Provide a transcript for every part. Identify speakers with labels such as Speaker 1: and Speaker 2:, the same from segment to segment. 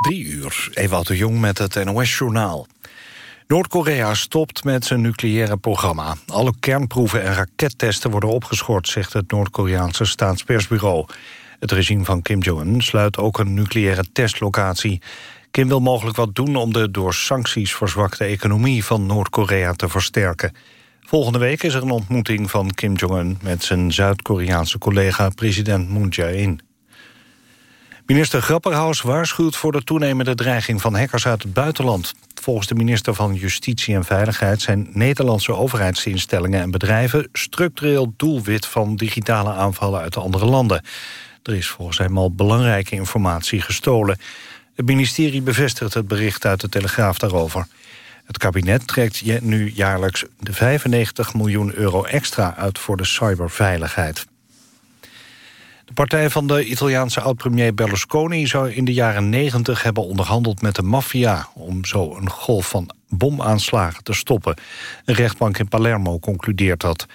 Speaker 1: Drie uur, Ewout de Jong met het NOS-journaal. Noord-Korea stopt met zijn nucleaire programma. Alle kernproeven en rakettesten worden opgeschort... zegt het Noord-Koreaanse staatspersbureau. Het regime van Kim Jong-un sluit ook een nucleaire testlocatie. Kim wil mogelijk wat doen om de door sancties verzwakte economie van Noord-Korea te versterken. Volgende week is er een ontmoeting van Kim Jong-un met zijn Zuid-Koreaanse collega president Moon Jae-in. Minister Grapperhaus waarschuwt voor de toenemende dreiging van hackers uit het buitenland. Volgens de minister van Justitie en Veiligheid zijn Nederlandse overheidsinstellingen en bedrijven structureel doelwit van digitale aanvallen uit andere landen. Er is volgens hem al belangrijke informatie gestolen. Het ministerie bevestigt het bericht uit de Telegraaf daarover. Het kabinet trekt nu jaarlijks de 95 miljoen euro extra uit voor de cyberveiligheid. De partij van de Italiaanse oud-premier Berlusconi... zou in de jaren 90 hebben onderhandeld met de maffia... om zo een golf van bomaanslagen te stoppen. Een rechtbank in Palermo concludeert dat.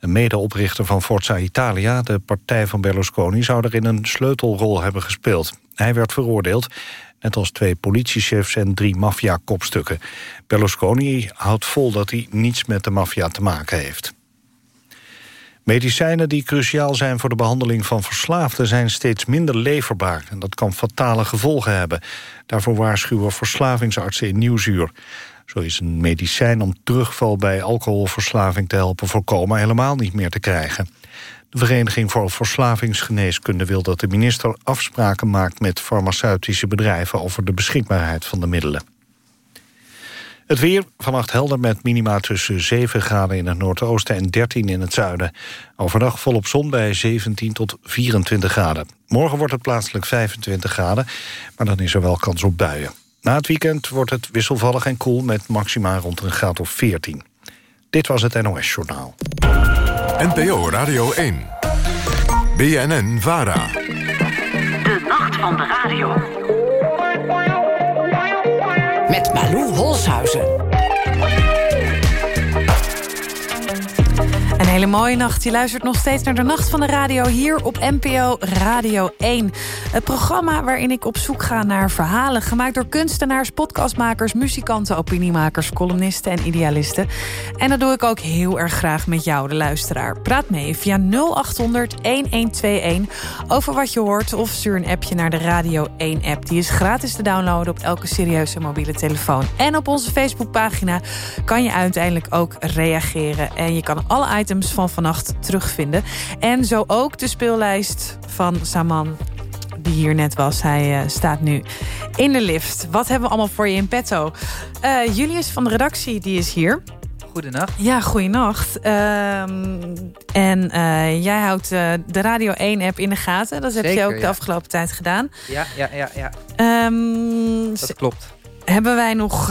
Speaker 1: Een medeoprichter van Forza Italia, de partij van Berlusconi... zou erin een sleutelrol hebben gespeeld. Hij werd veroordeeld, net als twee politiechefs en drie maffia-kopstukken. Berlusconi houdt vol dat hij niets met de maffia te maken heeft. Medicijnen die cruciaal zijn voor de behandeling van verslaafden... zijn steeds minder leverbaar en dat kan fatale gevolgen hebben. Daarvoor waarschuwen verslavingsartsen in Nieuwsuur. Zo is een medicijn om terugval bij alcoholverslaving te helpen voorkomen... helemaal niet meer te krijgen. De Vereniging voor Verslavingsgeneeskunde wil dat de minister afspraken maakt met farmaceutische bedrijven over de beschikbaarheid van de middelen. Het weer vannacht helder met minima tussen 7 graden in het noordoosten en 13 in het zuiden. Overdag volop zon bij 17 tot 24 graden. Morgen wordt het plaatselijk 25 graden, maar dan is er wel kans op buien. Na het weekend wordt het wisselvallig en koel met maxima rond een graad of 14. Dit was het NOS Journaal.
Speaker 2: NPO Radio 1. BNN Vara.
Speaker 3: De nacht van de radio.
Speaker 4: Met Malou Holshuizen.
Speaker 5: Hele mooie nacht. Je luistert nog steeds naar de Nacht van de Radio hier op NPO Radio 1. Het programma waarin ik op zoek ga naar verhalen... gemaakt door kunstenaars, podcastmakers, muzikanten, opiniemakers... columnisten en idealisten. En dat doe ik ook heel erg graag met jou, de luisteraar. Praat mee via 0800-1121 over wat je hoort... of stuur een appje naar de Radio 1-app. Die is gratis te downloaden op elke serieuze mobiele telefoon. En op onze Facebookpagina kan je uiteindelijk ook reageren. En je kan alle items van vannacht terugvinden. En zo ook de speellijst van Saman die hier net was. Hij uh, staat nu in de lift. Wat hebben we allemaal voor je in petto? Uh, Julius van de redactie, die is hier.
Speaker 6: Goedenacht.
Speaker 5: Ja, goedenacht. Uh, en uh, jij houdt de Radio 1-app in de gaten. Dat heb
Speaker 6: Zeker,
Speaker 5: je ook
Speaker 6: ja.
Speaker 5: de afgelopen tijd gedaan.
Speaker 6: Ja, ja, ja. ja.
Speaker 5: Um,
Speaker 6: dat klopt.
Speaker 5: Hebben wij nog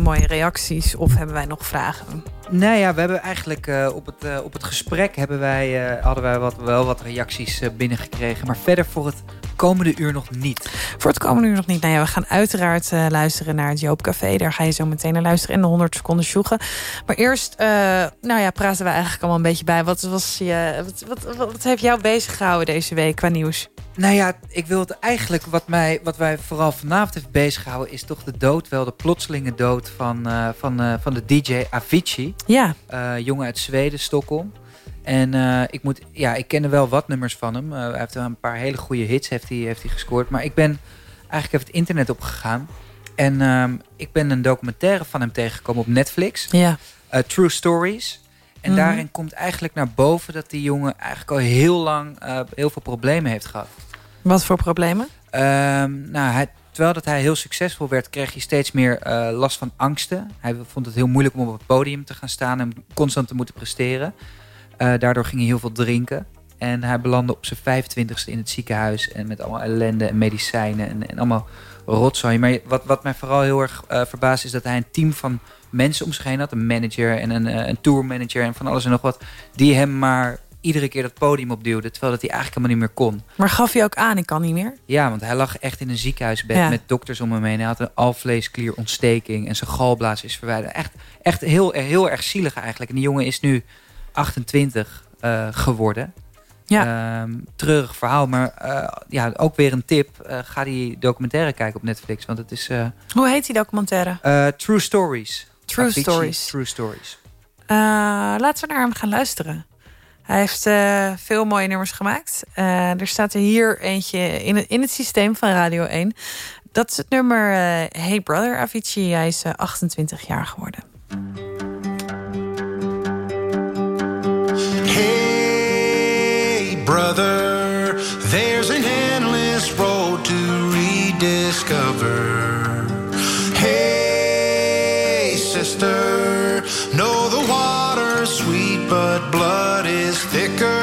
Speaker 5: mooie reacties of hebben wij nog vragen?
Speaker 6: Nou ja, we hebben eigenlijk uh, op, het, uh, op het gesprek hebben wij, uh, hadden wij wat, wel wat reacties binnengekregen. Maar verder voor het komende uur nog niet.
Speaker 5: Voor het komende uur nog niet. Nou ja, we gaan uiteraard luisteren naar het Joop Café. Daar ga je zo meteen naar luisteren in de 100 seconden sjoegen. Maar eerst, nou ja, praten we eigenlijk allemaal een beetje bij. Wat, was je, wat, wat, wat, wat heeft jou bezig gehouden deze week qua nieuws?
Speaker 6: Nou ja, ik wil het eigenlijk, wat, mij, wat wij vooral vanavond heeft bezighouden... is toch de dood, wel de plotselinge dood van, uh, van, van de DJ Avicii.
Speaker 5: Ja.
Speaker 6: Jongen uit Zweden, Stockholm. En ik, moet, ja, ik kende wel wat nummers van hem. hij heeft een paar hele goede hits heeft hij, heeft hij gescoord. Maar ik ben eigenlijk even het internet opgegaan. En ehm, ik ben een documentaire van hem tegengekomen op Netflix.
Speaker 5: Ja.
Speaker 6: True Stories. En
Speaker 5: Mhm.
Speaker 6: daarin komt eigenlijk naar boven dat die jongen eigenlijk al heel lang heel veel problemen heeft gehad.
Speaker 5: Wat voor problemen?
Speaker 6: Um, nou, hij, terwijl dat hij heel succesvol werd, kreeg hij steeds meer last van angsten. Hij vond het heel moeilijk om op het podium te gaan staan en constant te moeten presteren. Uh, daardoor ging hij heel veel drinken. En hij belandde op zijn 25ste in het ziekenhuis. En met allemaal ellende en medicijnen en, en allemaal rotzooi. Maar wat, wat mij vooral heel erg uh, verbaast is dat hij een team van mensen om zich heen had. Een manager en een, een tourmanager en van alles en nog wat. Die hem maar iedere keer dat podium opduwde. Terwijl dat hij eigenlijk helemaal niet meer kon.
Speaker 5: Maar gaf hij ook aan, ik kan niet meer?
Speaker 6: Ja, want hij lag echt in een ziekenhuisbed
Speaker 5: Ja.
Speaker 6: met dokters om hem heen. Hij had een alvleesklierontsteking en zijn galblaas is verwijderd. Echt, echt heel, heel erg zielig eigenlijk. En die jongen is nu 28 uh, geworden.
Speaker 5: Ja.
Speaker 6: Ehm, treurig verhaal, maar eh, ja, ook weer een tip. Eh, ga die documentaire kijken op Netflix, want het is... eh,
Speaker 5: Hoe heet die documentaire?
Speaker 6: eh, True Stories.
Speaker 5: True
Speaker 6: Avicii,
Speaker 5: Stories.
Speaker 6: True Stories.
Speaker 5: Eh, laten we naar hem gaan luisteren. Hij heeft eh, veel mooie nummers gemaakt. Eh, er staat er hier eentje in het, in het systeem van Radio 1. Dat is het nummer eh, Hey Brother Avicii. Hij is eh, 28 jaar geworden.
Speaker 7: Brother, there's an endless road to rediscover. Hey, sister, know the water's sweet, but blood is thicker.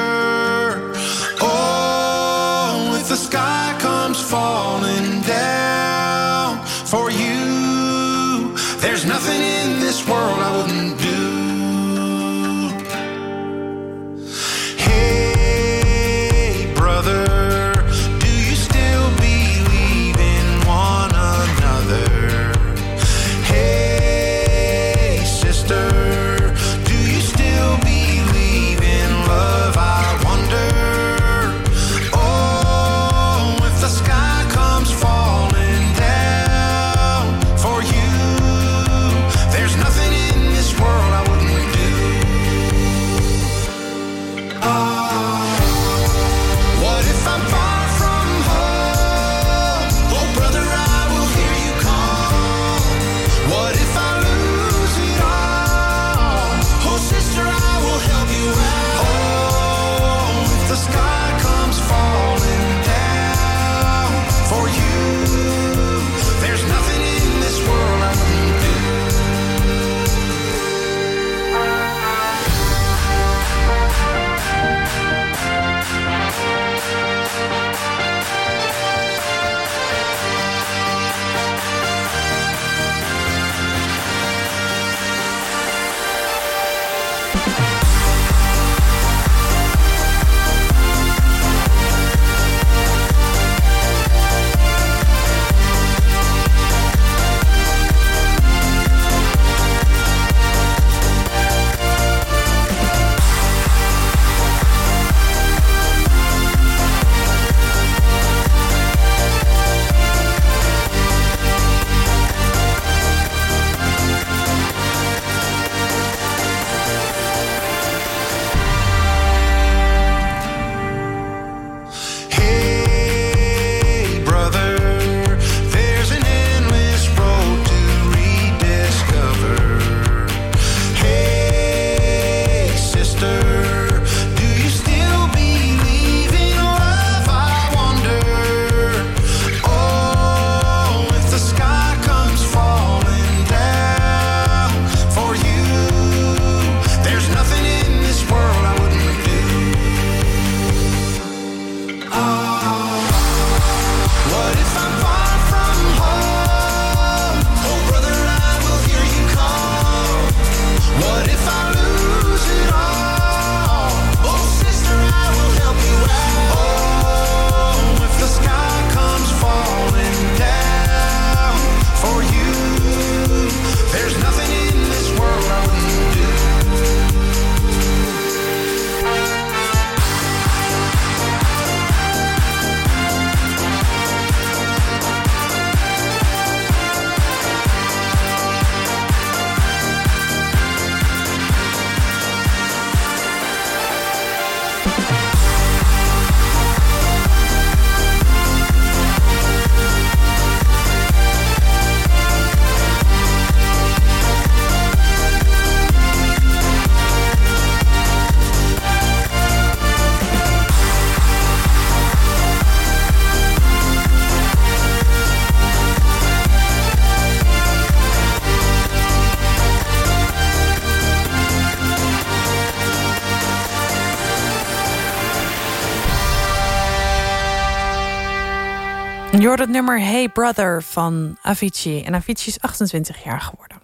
Speaker 5: Je hoort het nummer Hey Brother van Avicii. En Avicii is 28 jaar geworden.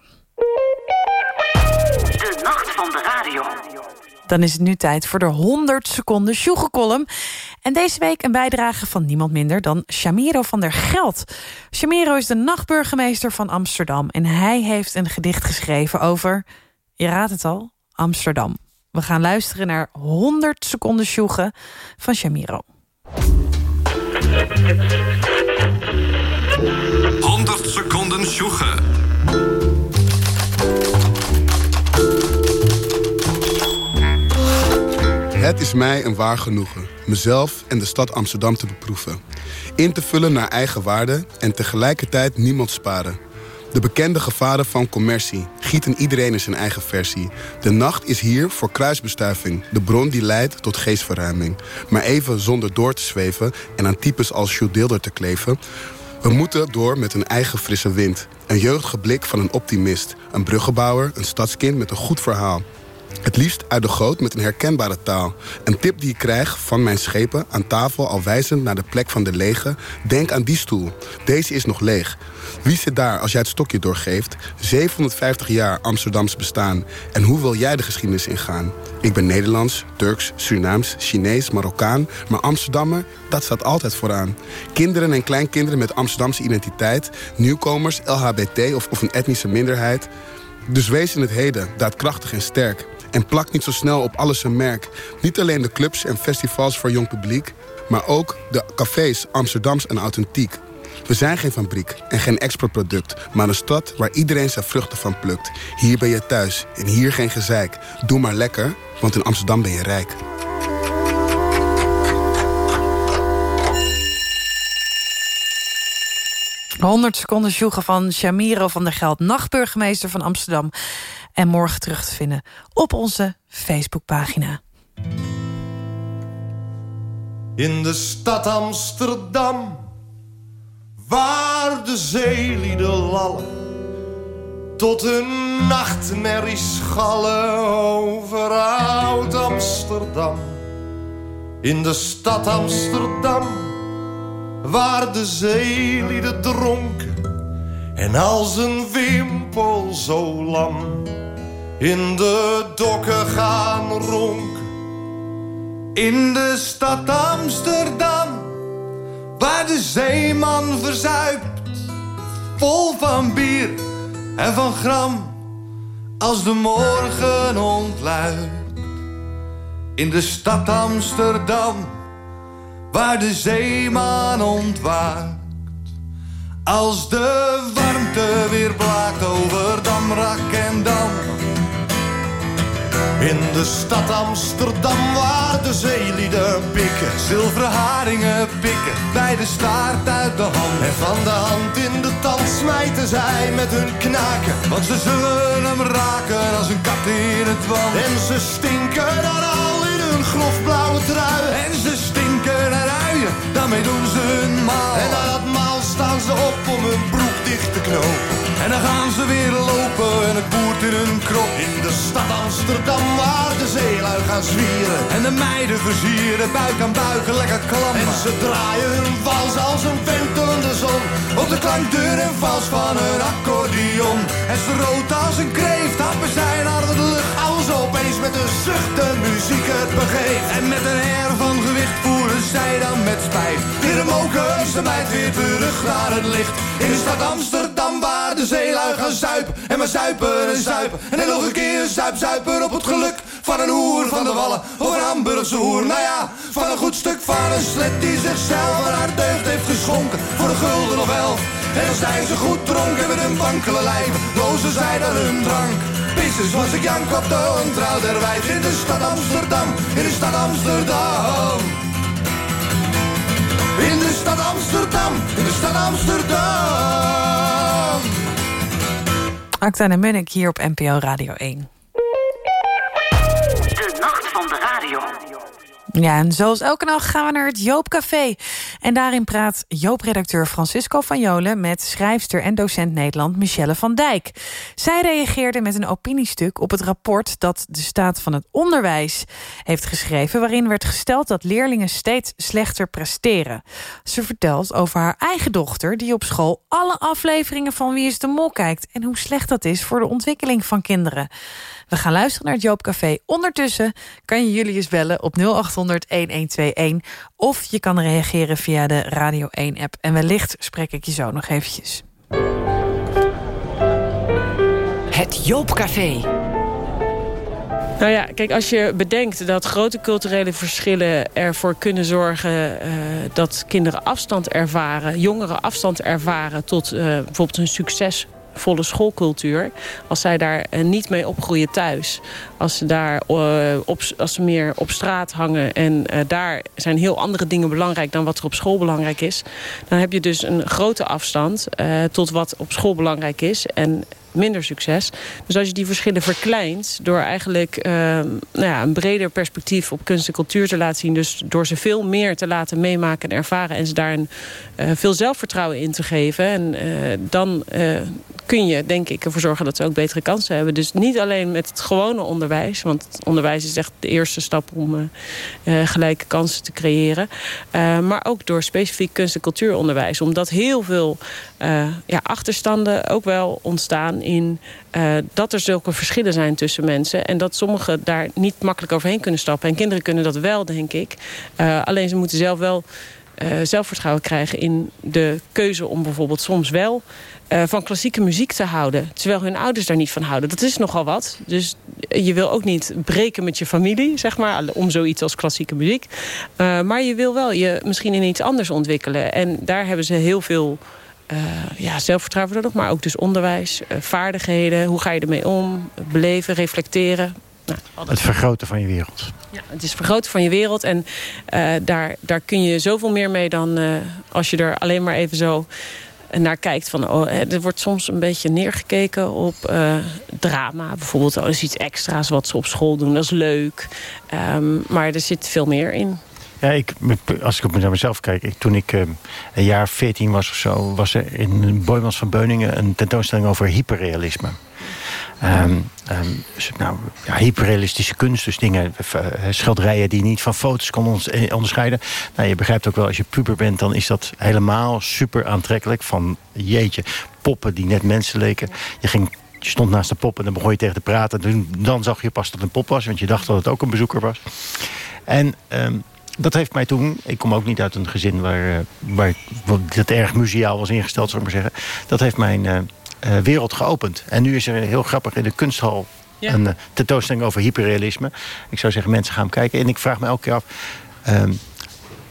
Speaker 3: De nacht van de radio.
Speaker 5: Dan is het nu tijd voor de 100 seconden Sjoegekolom. En deze week een bijdrage van niemand minder dan Shamiro van der Geld. Shamiro is de nachtburgemeester van Amsterdam. En hij heeft een gedicht geschreven over, je raadt het al, Amsterdam. We gaan luisteren naar 100 seconden sjoegen van Shamiro.
Speaker 8: 100 seconden sjoegen.
Speaker 9: Het is mij een waar genoegen mezelf en de stad Amsterdam te beproeven. In te vullen naar eigen waarde en tegelijkertijd niemand sparen. De bekende gevaren van commercie gieten iedereen in zijn eigen versie. De nacht is hier voor kruisbestuiving, de bron die leidt tot geestverruiming. Maar even zonder door te zweven en aan types als Jules Deelder te kleven... We moeten door met een eigen frisse wind. Een jeugdige blik van een optimist. Een bruggenbouwer, een stadskind met een goed verhaal. Het liefst uit de goot met een herkenbare taal. Een tip die ik krijg van mijn schepen aan tafel al wijzend naar de plek van de lege. Denk aan die stoel. Deze is nog leeg. Wie zit daar als jij het stokje doorgeeft? 750 jaar Amsterdams bestaan. En hoe wil jij de geschiedenis ingaan? Ik ben Nederlands, Turks, Surinaams, Chinees, Marokkaan. Maar Amsterdammer, dat staat altijd vooraan. Kinderen en kleinkinderen met Amsterdamse identiteit. Nieuwkomers, LHBT of, of een etnische minderheid. Dus wees in het heden daadkrachtig en sterk. En plak niet zo snel op alles een merk. Niet alleen de clubs en festivals voor jong publiek... maar ook de cafés Amsterdams en authentiek. We zijn geen fabriek en geen exportproduct... maar een stad waar iedereen zijn vruchten van plukt. Hier ben je thuis en hier geen gezeik. Doe maar lekker, want in Amsterdam ben je rijk.
Speaker 5: ...100 seconden sjoegen van Shamiro van der Geld... nachtburgemeester van Amsterdam. En morgen terug te vinden op onze Facebookpagina.
Speaker 10: In de stad Amsterdam, waar de zeelieden lallen, tot een nachtmerrie schallen over oud Amsterdam. In de stad Amsterdam, waar de zeelieden dronken en als een wimpel zo lam in de dokken gaan ronken. In de stad Amsterdam, waar de zeeman verzuipt, vol van bier en van gram, als de morgen ontluidt. In de stad Amsterdam, waar de zeeman ontwaakt, als de warmte weer blaakt over Damrak en Dam. In de stad Amsterdam waar de zeelieden pikken Zilveren haringen pikken bij de staart uit de hand. En van de hand in de tand smijten zij met hun knaken Want ze zullen hem raken als een kat in het wand. En ze stinken dan al in hun grofblauwe trui. En ze stinken naar uien, daarmee doen ze hun maal. En na dat maal staan ze op om hun broek dicht te en dan gaan ze weer lopen en het boert in hun krop. In de stad Amsterdam waar de gaan zwieren. En de meiden versieren, buik aan buik, lekker klam. En ze draaien hun vals als een ventelende zon. Op de klankdeur en vals van een accordeon. En ze rood als een kreeft, happen zij naar de lucht. Als opeens met een zucht de muziek het begeeft. En met een air van gewicht voeren zij dan met spijt. Weer een moken, ze meid weer terug naar het licht. In de stad Amsterdam waar de zeelui gaan zuipen. En maar zuipen en zuipen. En dan nog een keer zuip, zuipen op het geluk van een hoer van de wallen. Of een Hamburgse hoer, nou ja, van een goed stuk van een slet die zichzelf aan haar deugd heeft geschonken. Voor een gulden of elf. En zijn ze goed dronken met hun wankele lijf. Lozen zij dan hun drank. Pissers was ik Jank op de ontrouw der wijf in de stad Amsterdam. In de stad Amsterdam. In de stad Amsterdam, in de stad Amsterdam.
Speaker 5: Acta en Munnik hier op NPO Radio 1. Ja, en zoals elke nacht gaan we naar het Joop Café. En daarin praat Joop-redacteur Francisco van Jolen... met schrijfster en docent Nederland Michelle van Dijk. Zij reageerde met een opiniestuk op het rapport... dat de staat van het onderwijs heeft geschreven... waarin werd gesteld dat leerlingen steeds slechter presteren. Ze vertelt over haar eigen dochter... die op school alle afleveringen van Wie is de Mol kijkt... en hoe slecht dat is voor de ontwikkeling van kinderen. We gaan luisteren naar het Joopcafé. Ondertussen kan je Julius bellen op 0800-1121... of je kan reageren via de Radio 1-app. En wellicht spreek ik je zo nog eventjes.
Speaker 4: Het Joopcafé.
Speaker 11: Nou ja, kijk, als je bedenkt dat grote culturele verschillen ervoor kunnen zorgen uh, dat kinderen afstand ervaren, jongeren afstand ervaren tot uh, bijvoorbeeld een succesvolle schoolcultuur. Als zij daar uh, niet mee opgroeien thuis. Als ze, daar, op, als ze meer op straat hangen en daar zijn heel andere dingen belangrijk dan wat er op school belangrijk is. Dan heb je dus een grote afstand tot wat op school belangrijk is. En minder succes. Dus als je die verschillen verkleint door eigenlijk nou ja, een breder perspectief op kunst en cultuur te laten zien. Dus door ze veel meer te laten meemaken en ervaren en ze daar veel zelfvertrouwen in te geven. En dan kun je denk ik ervoor zorgen dat ze ook betere kansen hebben. Dus niet alleen met het gewone onderwijs. Want onderwijs is echt de eerste stap om gelijke kansen te creëren. maar ook door specifiek kunst en cultuuronderwijs. Omdat heel veel ja, achterstanden ook wel ontstaan in dat er zulke verschillen zijn tussen mensen. En dat sommigen daar niet makkelijk overheen kunnen stappen. En kinderen kunnen dat wel, denk ik. Alleen ze moeten zelf wel zelfvertrouwen krijgen in de keuze om bijvoorbeeld soms wel van klassieke muziek te houden. Terwijl hun ouders daar niet van houden. Dat is nogal wat. Dus je wil ook niet breken met je familie, zeg maar, om zoiets als klassieke muziek. maar je wil wel je misschien in iets anders ontwikkelen. En daar hebben ze heel veel ja, zelfvertrouwen nodig, maar ook dus onderwijs, vaardigheden. Hoe ga je ermee om? Beleven, reflecteren.
Speaker 12: Nou, het vergroten van je wereld.
Speaker 11: Ja, het is het vergroten van je wereld. En uh, daar, daar kun je zoveel meer mee dan als je er alleen maar even zo naar kijkt. Van, oh, er wordt soms een beetje neergekeken op drama. Bijvoorbeeld, oh, is iets extra's wat ze op school doen. Dat is leuk. Um, maar er zit veel meer in.
Speaker 12: Ja, ik, als ik op mezelf kijk, ik, toen ik uh, een jaar 14 was of zo, was er in Boymans van Beuningen een tentoonstelling over hyperrealisme. Um, um, nou, ja, hyperrealistische kunst, dus dingen, uh, schilderijen die niet van foto's kon onderscheiden. Nou, je begrijpt ook wel, als je puber bent, dan is dat helemaal super aantrekkelijk. Van jeetje, poppen die net mensen leken. Je ging je stond naast de pop en dan begon je tegen te praten. Dan zag je pas dat het een pop was, want je dacht dat het ook een bezoeker was. En um, dat heeft mij toen... Ik kom ook niet uit een gezin waar, waar dat erg muziaal was ingesteld, zou ik maar zeggen. Dat heeft mijn uh, wereld geopend. En nu is er heel grappig in de kunsthal... Ja. een uh, tentoonstelling over hyperrealisme. Ik zou zeggen, mensen gaan kijken. En ik vraag me elke keer af... Um,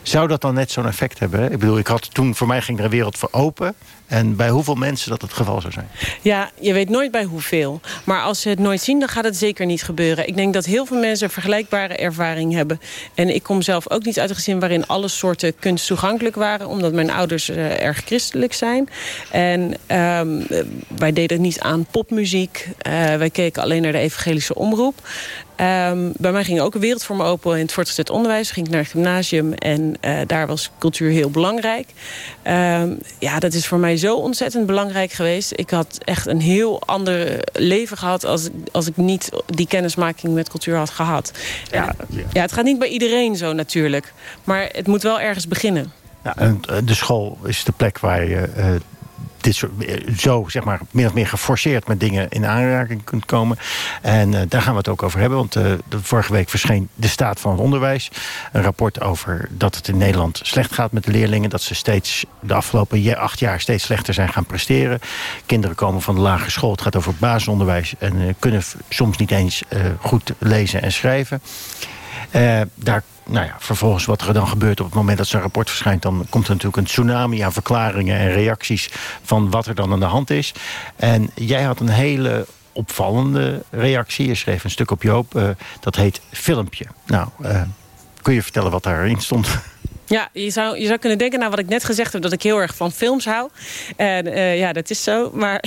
Speaker 12: zou dat dan net zo'n effect hebben? Ik bedoel, ik had toen, voor mij ging er een wereld voor open. En bij hoeveel mensen dat het geval zou zijn?
Speaker 11: Ja, je weet nooit bij hoeveel. Maar als ze het nooit zien, dan gaat het zeker niet gebeuren. Ik denk dat heel veel mensen vergelijkbare ervaring hebben. En ik kom zelf ook niet uit een gezin waarin alle soorten kunst toegankelijk waren. Omdat mijn ouders uh, erg christelijk zijn. En um, wij deden niet aan popmuziek. Uh, wij keken alleen naar de evangelische omroep. Um, bij mij ging ook een wereld voor me open in het voortgezet onderwijs. Ging ik naar het gymnasium en uh, daar was cultuur heel belangrijk. Um, ja, dat is voor mij zo ontzettend belangrijk geweest. Ik had echt een heel ander leven gehad... als, als ik niet die kennismaking met cultuur had gehad. Ja, ja, het gaat niet bij iedereen zo natuurlijk. Maar het moet wel ergens beginnen.
Speaker 12: Ja, en de school is de plek waar je... Uh, dit soort, zo zeg maar min of meer geforceerd met dingen in aanraking kunt komen. En uh, daar gaan we het ook over hebben. Want uh, de, vorige week verscheen de staat van het onderwijs. Een rapport over dat het in Nederland slecht gaat met de leerlingen. Dat ze steeds de afgelopen acht jaar steeds slechter zijn gaan presteren. Kinderen komen van de lagere school. Het gaat over basisonderwijs. En kunnen soms niet eens goed lezen en schrijven. daar nou ja, vervolgens wat er dan gebeurt op het moment dat zo'n rapport verschijnt... dan komt er natuurlijk een tsunami aan verklaringen en reacties... van wat er dan aan de hand is. En jij had een hele opvallende reactie. Je schreef een stuk op Joop, uh, dat heet Filmpje. Nou, uh, kun je vertellen wat daarin stond?
Speaker 11: Ja, je zou, je zou kunnen denken, nou wat ik net gezegd heb... dat ik heel erg van films hou. En uh, ja, dat is zo. Maar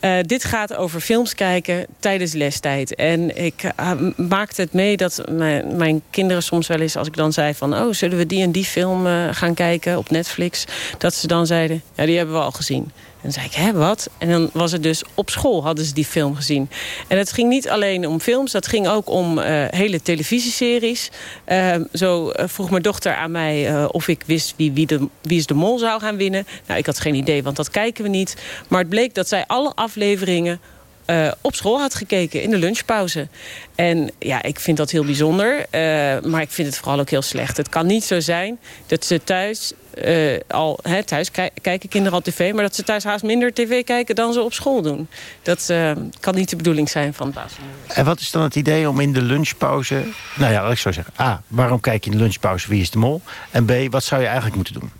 Speaker 11: uh, dit gaat over films kijken tijdens lestijd. En ik uh, maakte het mee dat mijn, mijn, kinderen soms wel eens... als ik dan zei van, oh, zullen we die en die film gaan kijken op Netflix... dat ze dan zeiden, ja, die hebben we al gezien. En dan zei ik, hè, wat? En dan was het dus op school hadden ze die film gezien. En het ging niet alleen om films, dat ging ook om uh, hele televisieseries. Uh, zo uh, vroeg mijn dochter aan mij of ik wist wie, wie, de, wie is de mol zou gaan winnen. Nou, ik had geen idee, want dat kijken we niet. Maar het bleek dat zij alle afleveringen eh, op school had gekeken in de lunchpauze. En ja, ik vind dat heel bijzonder. eh, maar ik vind het vooral ook heel slecht. Het kan niet zo zijn dat ze thuis eh, al... Hè, thuis ki- kijken kinderen al tv... maar dat ze thuis haast minder tv kijken dan ze op school doen. Dat eh, kan niet de bedoeling zijn van basisonderwijs.
Speaker 12: En wat is dan het idee om in de lunchpauze... Nou ja, laat ik zo zeggen. A, waarom kijk je in de lunchpauze Wie is de Mol? En B, wat zou je eigenlijk moeten doen?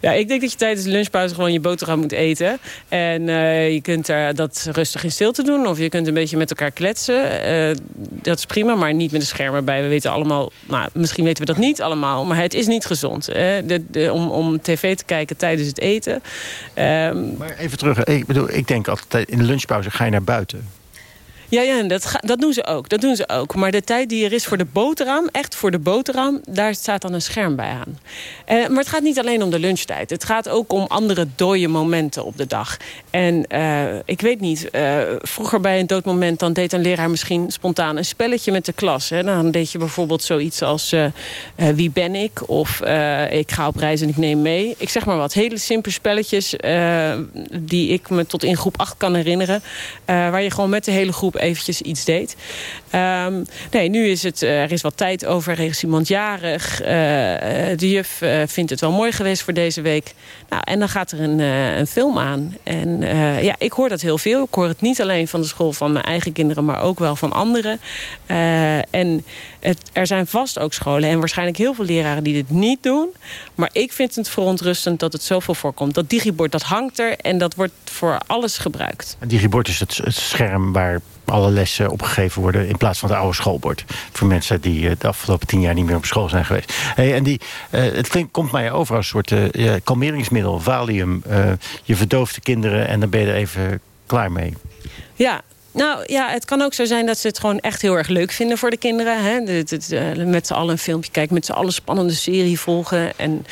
Speaker 11: Ja, ik denk dat je tijdens de lunchpauze gewoon je boterham moet eten. En eh, je kunt er dat rustig in stilte doen. Of je kunt een beetje met elkaar kletsen. Eh, dat is prima, maar niet met een scherm erbij. We weten allemaal, nou, misschien weten we dat niet allemaal. Maar het is niet gezond hè, de, de, om, om tv te kijken tijdens het eten. Ehm,
Speaker 12: Maar even terug. Ik bedoel, ik denk altijd in de lunchpauze ga je naar buiten.
Speaker 11: Ja, ja dat, dat doen ze ook. Dat doen ze ook. Maar de tijd die er is voor de boterham, echt voor de boterham, daar staat dan een scherm bij aan. Eh, maar het gaat niet alleen om de lunchtijd. Het gaat ook om andere dode momenten op de dag. En eh, ik weet niet, eh, vroeger bij een dood moment... dan deed een leraar misschien spontaan een spelletje met de klas. Hè. Dan deed je bijvoorbeeld zoiets als wie ben ik? Of ik ga op reis en ik neem mee. Ik zeg maar wat, hele simpele spelletjes... die ik me tot in groep 8 kan herinneren. waar je gewoon met de hele groep eventjes iets deed. Ehm, nee, nu is het, eh, er is wat tijd over. Er iemand jarig. Eh, eh, de juf vindt het wel mooi geweest voor deze week. Nou, en dan gaat er een, een film aan. En ja, ik hoor dat heel veel. Ik hoor het niet alleen van de school van mijn eigen kinderen... maar ook wel van anderen. En er zijn vast ook scholen en waarschijnlijk heel veel leraren die dit niet doen. Maar ik vind het verontrustend dat het zoveel voorkomt. Dat digibord, dat hangt er en dat wordt voor alles gebruikt.
Speaker 12: Digibord is het, scherm waar alle lessen opgegeven worden... plaats van het oude schoolbord. Voor mensen die eh, de afgelopen tien jaar niet meer op school zijn geweest. En die, eh, het klinkt, komt mij over als een soort eh, kalmeringsmiddel, valium. Je verdooft de kinderen en dan ben je er even klaar mee.
Speaker 11: Ja, nou ja, het kan ook zo zijn dat ze het gewoon echt heel erg leuk vinden voor de kinderen. Hè? Met z'n allen een filmpje kijken, met z'n allen een spannende serie volgen. En,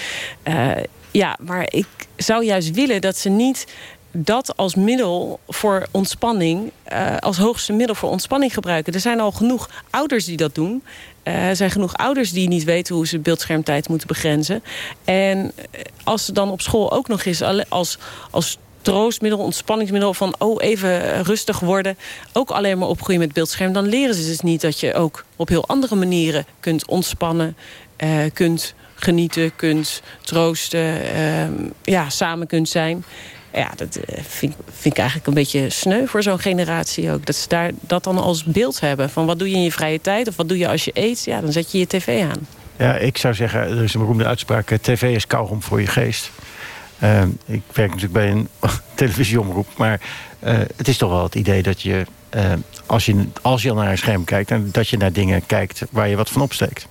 Speaker 11: ja, maar ik zou juist willen dat ze niet dat als middel voor ontspanning, eh, als hoogste middel voor ontspanning gebruiken. Er zijn al genoeg ouders die dat doen. Eh, er zijn genoeg ouders die niet weten hoe ze beeldschermtijd moeten begrenzen. En eh, als ze dan op school ook nog eens als, als troostmiddel, ontspanningsmiddel... van oh, even rustig worden, ook alleen maar opgroeien met beeldscherm... dan leren ze dus niet dat je ook op heel andere manieren kunt ontspannen... eh, kunt genieten, kunt troosten, ehm, ja, samen kunt zijn... Ja, dat eh, vind, vind ik eigenlijk een beetje sneu voor zo'n generatie ook. Dat ze daar dat dan als beeld hebben. Van wat doe je in je vrije tijd of wat doe je als je eet? Ja, dan zet je je tv aan.
Speaker 12: Ja, ik zou zeggen, er is een beroemde uitspraak... eh, tv is kauwgom voor je geest. Eh, ik werk natuurlijk bij een televisieomroep... maar het is toch wel het idee dat je, als je... als je naar een scherm kijkt... dat je naar dingen kijkt waar je wat van opsteekt.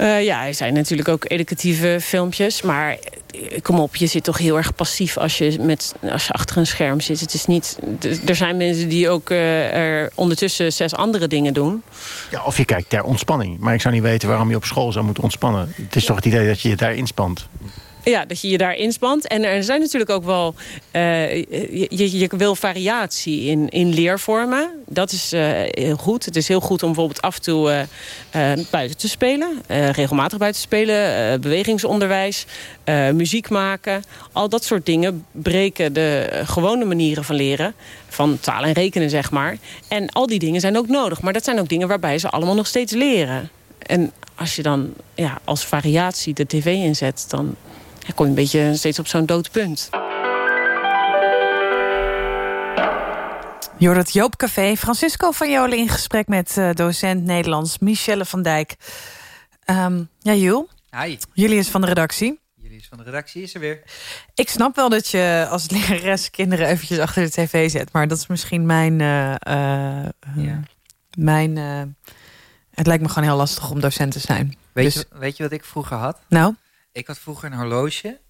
Speaker 11: Eh, ja, er zijn natuurlijk ook educatieve filmpjes. Maar eh, kom op, je zit toch heel erg passief als je, met, als je achter een scherm zit. Het is niet, er zijn mensen die ook eh, er ondertussen zes andere dingen doen.
Speaker 12: Ja, of je kijkt ter ontspanning. Maar ik zou niet weten waarom je op school zou moeten ontspannen. Het is toch het idee dat je je daar inspant.
Speaker 11: Ja, dat je je daar inspant. En er zijn natuurlijk ook wel... eh, je, je, wil variatie in, in leervormen. Dat is eh, heel goed. Het is heel goed om bijvoorbeeld af en toe eh, buiten te spelen. regelmatig buiten te spelen. bewegingsonderwijs. muziek maken. Al dat soort dingen breken de gewone manieren van leren. Van taal en rekenen, zeg maar. En al die dingen zijn ook nodig. Maar dat zijn ook dingen waarbij ze allemaal nog steeds leren. En als je dan ja, als variatie de tv inzet... dan ja, kom je een beetje steeds op zo'n dood punt.
Speaker 5: Je hoort het Joop Café. Francisco van Jolen in gesprek met eh, docent Nederlands Michelle van Dijk. Ehm, ja, Jul.
Speaker 6: Hi.
Speaker 5: Jullie is van de redactie.
Speaker 6: Jullie is van de redactie is er weer.
Speaker 5: Ik snap wel dat je als lerares kinderen eventjes achter de tv zet. Maar dat is misschien mijn... eh, eh, eh, mijn eh, het lijkt me gewoon heel lastig om docent te zijn.
Speaker 6: Weet,
Speaker 5: Dus-
Speaker 6: je, weet je wat ik vroeger had?
Speaker 5: Nou?
Speaker 6: Ik had vroeger een horloge.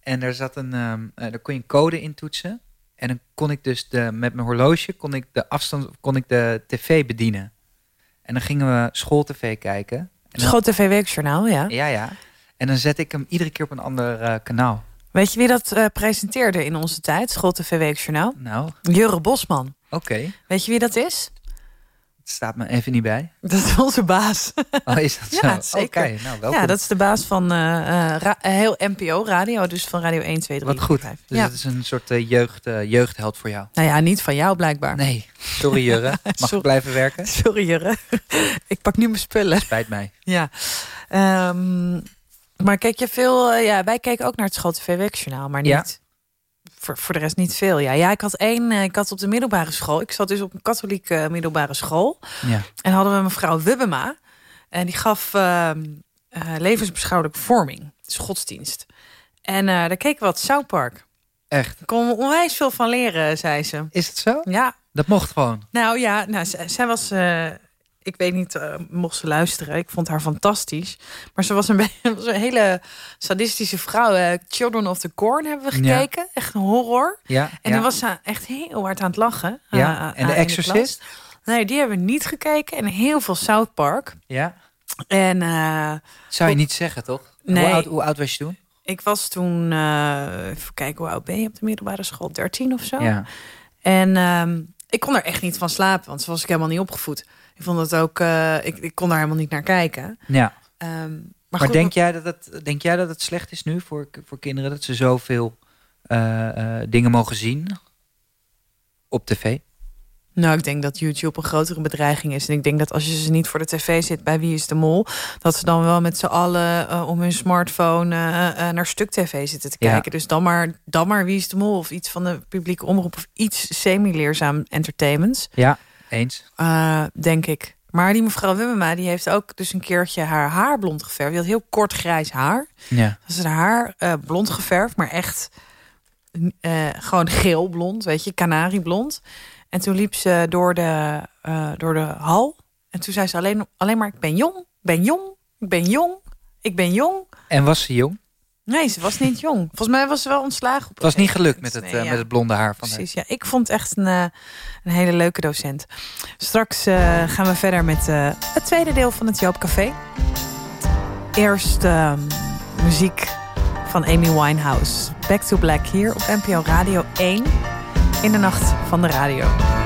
Speaker 6: En daar zat een, eh, daar kon je een code in toetsen. En dan kon ik dus de, met mijn horloge kon ik de afstand, kon ik de tv bedienen. En dan gingen we schooltv kijken.
Speaker 5: School TV Weekjournaal, ja.
Speaker 6: Ja, ja. En dan zet ik hem iedere keer op een ander eh, kanaal.
Speaker 5: Weet je wie dat eh, presenteerde in onze tijd? School TV Weekjournaal?
Speaker 6: Nou,
Speaker 5: Jurre Bosman.
Speaker 6: oké.
Speaker 5: Weet je wie dat is?
Speaker 6: Staat me even niet bij.
Speaker 5: Dat is onze baas.
Speaker 6: Oh, is dat
Speaker 5: Ja,
Speaker 6: zo?
Speaker 5: zeker.
Speaker 6: Nou welkom.
Speaker 5: Ja, dat is de baas van eh, eh, ra- heel NPO Radio, dus van Radio 1, 2, 3,
Speaker 6: Wat goed.
Speaker 5: 4, 5.
Speaker 6: Dus
Speaker 5: ja.
Speaker 6: het is een soort eh, jeugd, eh, jeugdheld voor jou.
Speaker 5: Nou ja, niet van jou blijkbaar.
Speaker 6: Nee, sorry Jurre. Mag ik blijven werken?
Speaker 5: Sorry Jurre. ik pak nu mijn spullen.
Speaker 6: Spijt mij.
Speaker 5: Ja. Ehm, maar kijk je veel... eh, ja, wij keken ook naar het School TV Weekjournaal, maar niet...
Speaker 6: Ja.
Speaker 5: Voor, voor de rest niet veel. Ja, ja ik had één... eh, ik had op de middelbare school... Ik zat dus op een katholieke eh, middelbare school.
Speaker 6: Ja.
Speaker 5: En hadden we mevrouw Wubbema. En die gaf ehm, eh, levensbeschouwelijke vorming. Dus godsdienst. En daar keken we wat South Park.
Speaker 6: Echt?
Speaker 5: Kon onwijs veel van leren, zei ze.
Speaker 6: Is het zo?
Speaker 5: Ja.
Speaker 6: Dat mocht gewoon.
Speaker 5: Nou ja, nou, zij was... eh, ik weet niet, eh, mocht ze luisteren. Ik vond haar fantastisch. Maar ze was een, beetje- was een hele sadistische vrouw. Eh, Children of the Corn hebben we
Speaker 6: Ja.
Speaker 5: gekeken. Echt een horror.
Speaker 6: Ja,
Speaker 5: En
Speaker 6: ja.
Speaker 5: dan was ze echt heel hard aan het lachen.
Speaker 6: Ja,
Speaker 5: eh,
Speaker 6: en
Speaker 5: eh,
Speaker 6: The
Speaker 5: in
Speaker 6: Exorcist?
Speaker 5: Nee, die hebben we niet gekeken. En heel veel South Park.
Speaker 6: Ja.
Speaker 5: En eh,
Speaker 6: Zou je niet zeggen, toch?
Speaker 5: Nee.
Speaker 6: Hoe, oud, hoe oud was je toen?
Speaker 5: ik was toen... eh, even kijken, hoe oud ben je op de middelbare school? 13 of zo?
Speaker 6: Ja.
Speaker 5: En ehm, ik kon er echt niet van slapen. Want zo was ik helemaal niet opgevoed. Ik vond het ook... eh, ik, ik kon daar helemaal niet naar kijken.
Speaker 6: ja.
Speaker 5: Ehm, maar
Speaker 6: Maar,
Speaker 5: goed,
Speaker 6: denk, jij dat het, denk jij dat het slecht is nu voor, voor kinderen... dat ze zoveel eh, dingen mogen zien op tv?
Speaker 5: Nou, ik denk dat YouTube een grotere bedreiging is. En ik denk dat als je ze niet voor de tv zit bij Wie is de Mol... dat ze dan wel met z'n allen om hun smartphone naar stuk tv zitten te
Speaker 6: Ja.
Speaker 5: kijken. Dus dan maar, dan maar Wie is de Mol of iets van de publieke omroep... of iets semi-leerzaam entertainments,
Speaker 6: Ja, eens.
Speaker 5: eh, denk ik. Maar die mevrouw Wimmema, die heeft ook dus een keertje haar haar blond geverfd. Die had heel kort grijs haar.
Speaker 6: Ja.
Speaker 5: Ze haar haar eh, blond geverfd, maar echt eh, gewoon geel blond, weet je, kanarieblond. En toen liep ze door de, door de hal. En toen zei ze alleen, alleen maar, ik ben jong, ik ben jong, ik ben jong, ik ben jong.
Speaker 6: En was ze jong?
Speaker 5: Nee, ze was niet jong. Volgens mij was ze wel ontslagen. Op
Speaker 6: Het was niet gelukt met het,
Speaker 5: Nee,
Speaker 6: eh,
Speaker 5: ja.
Speaker 6: met het blonde haar van haar.
Speaker 5: Precies, ja. Ik vond het echt een, eh, een hele leuke docent. Straks eh, gaan we verder met het tweede deel van het Joop Café. Eerst ehm, muziek van Amy Winehouse. Back to Black hier op NPO Radio 1 in de nacht van de radio.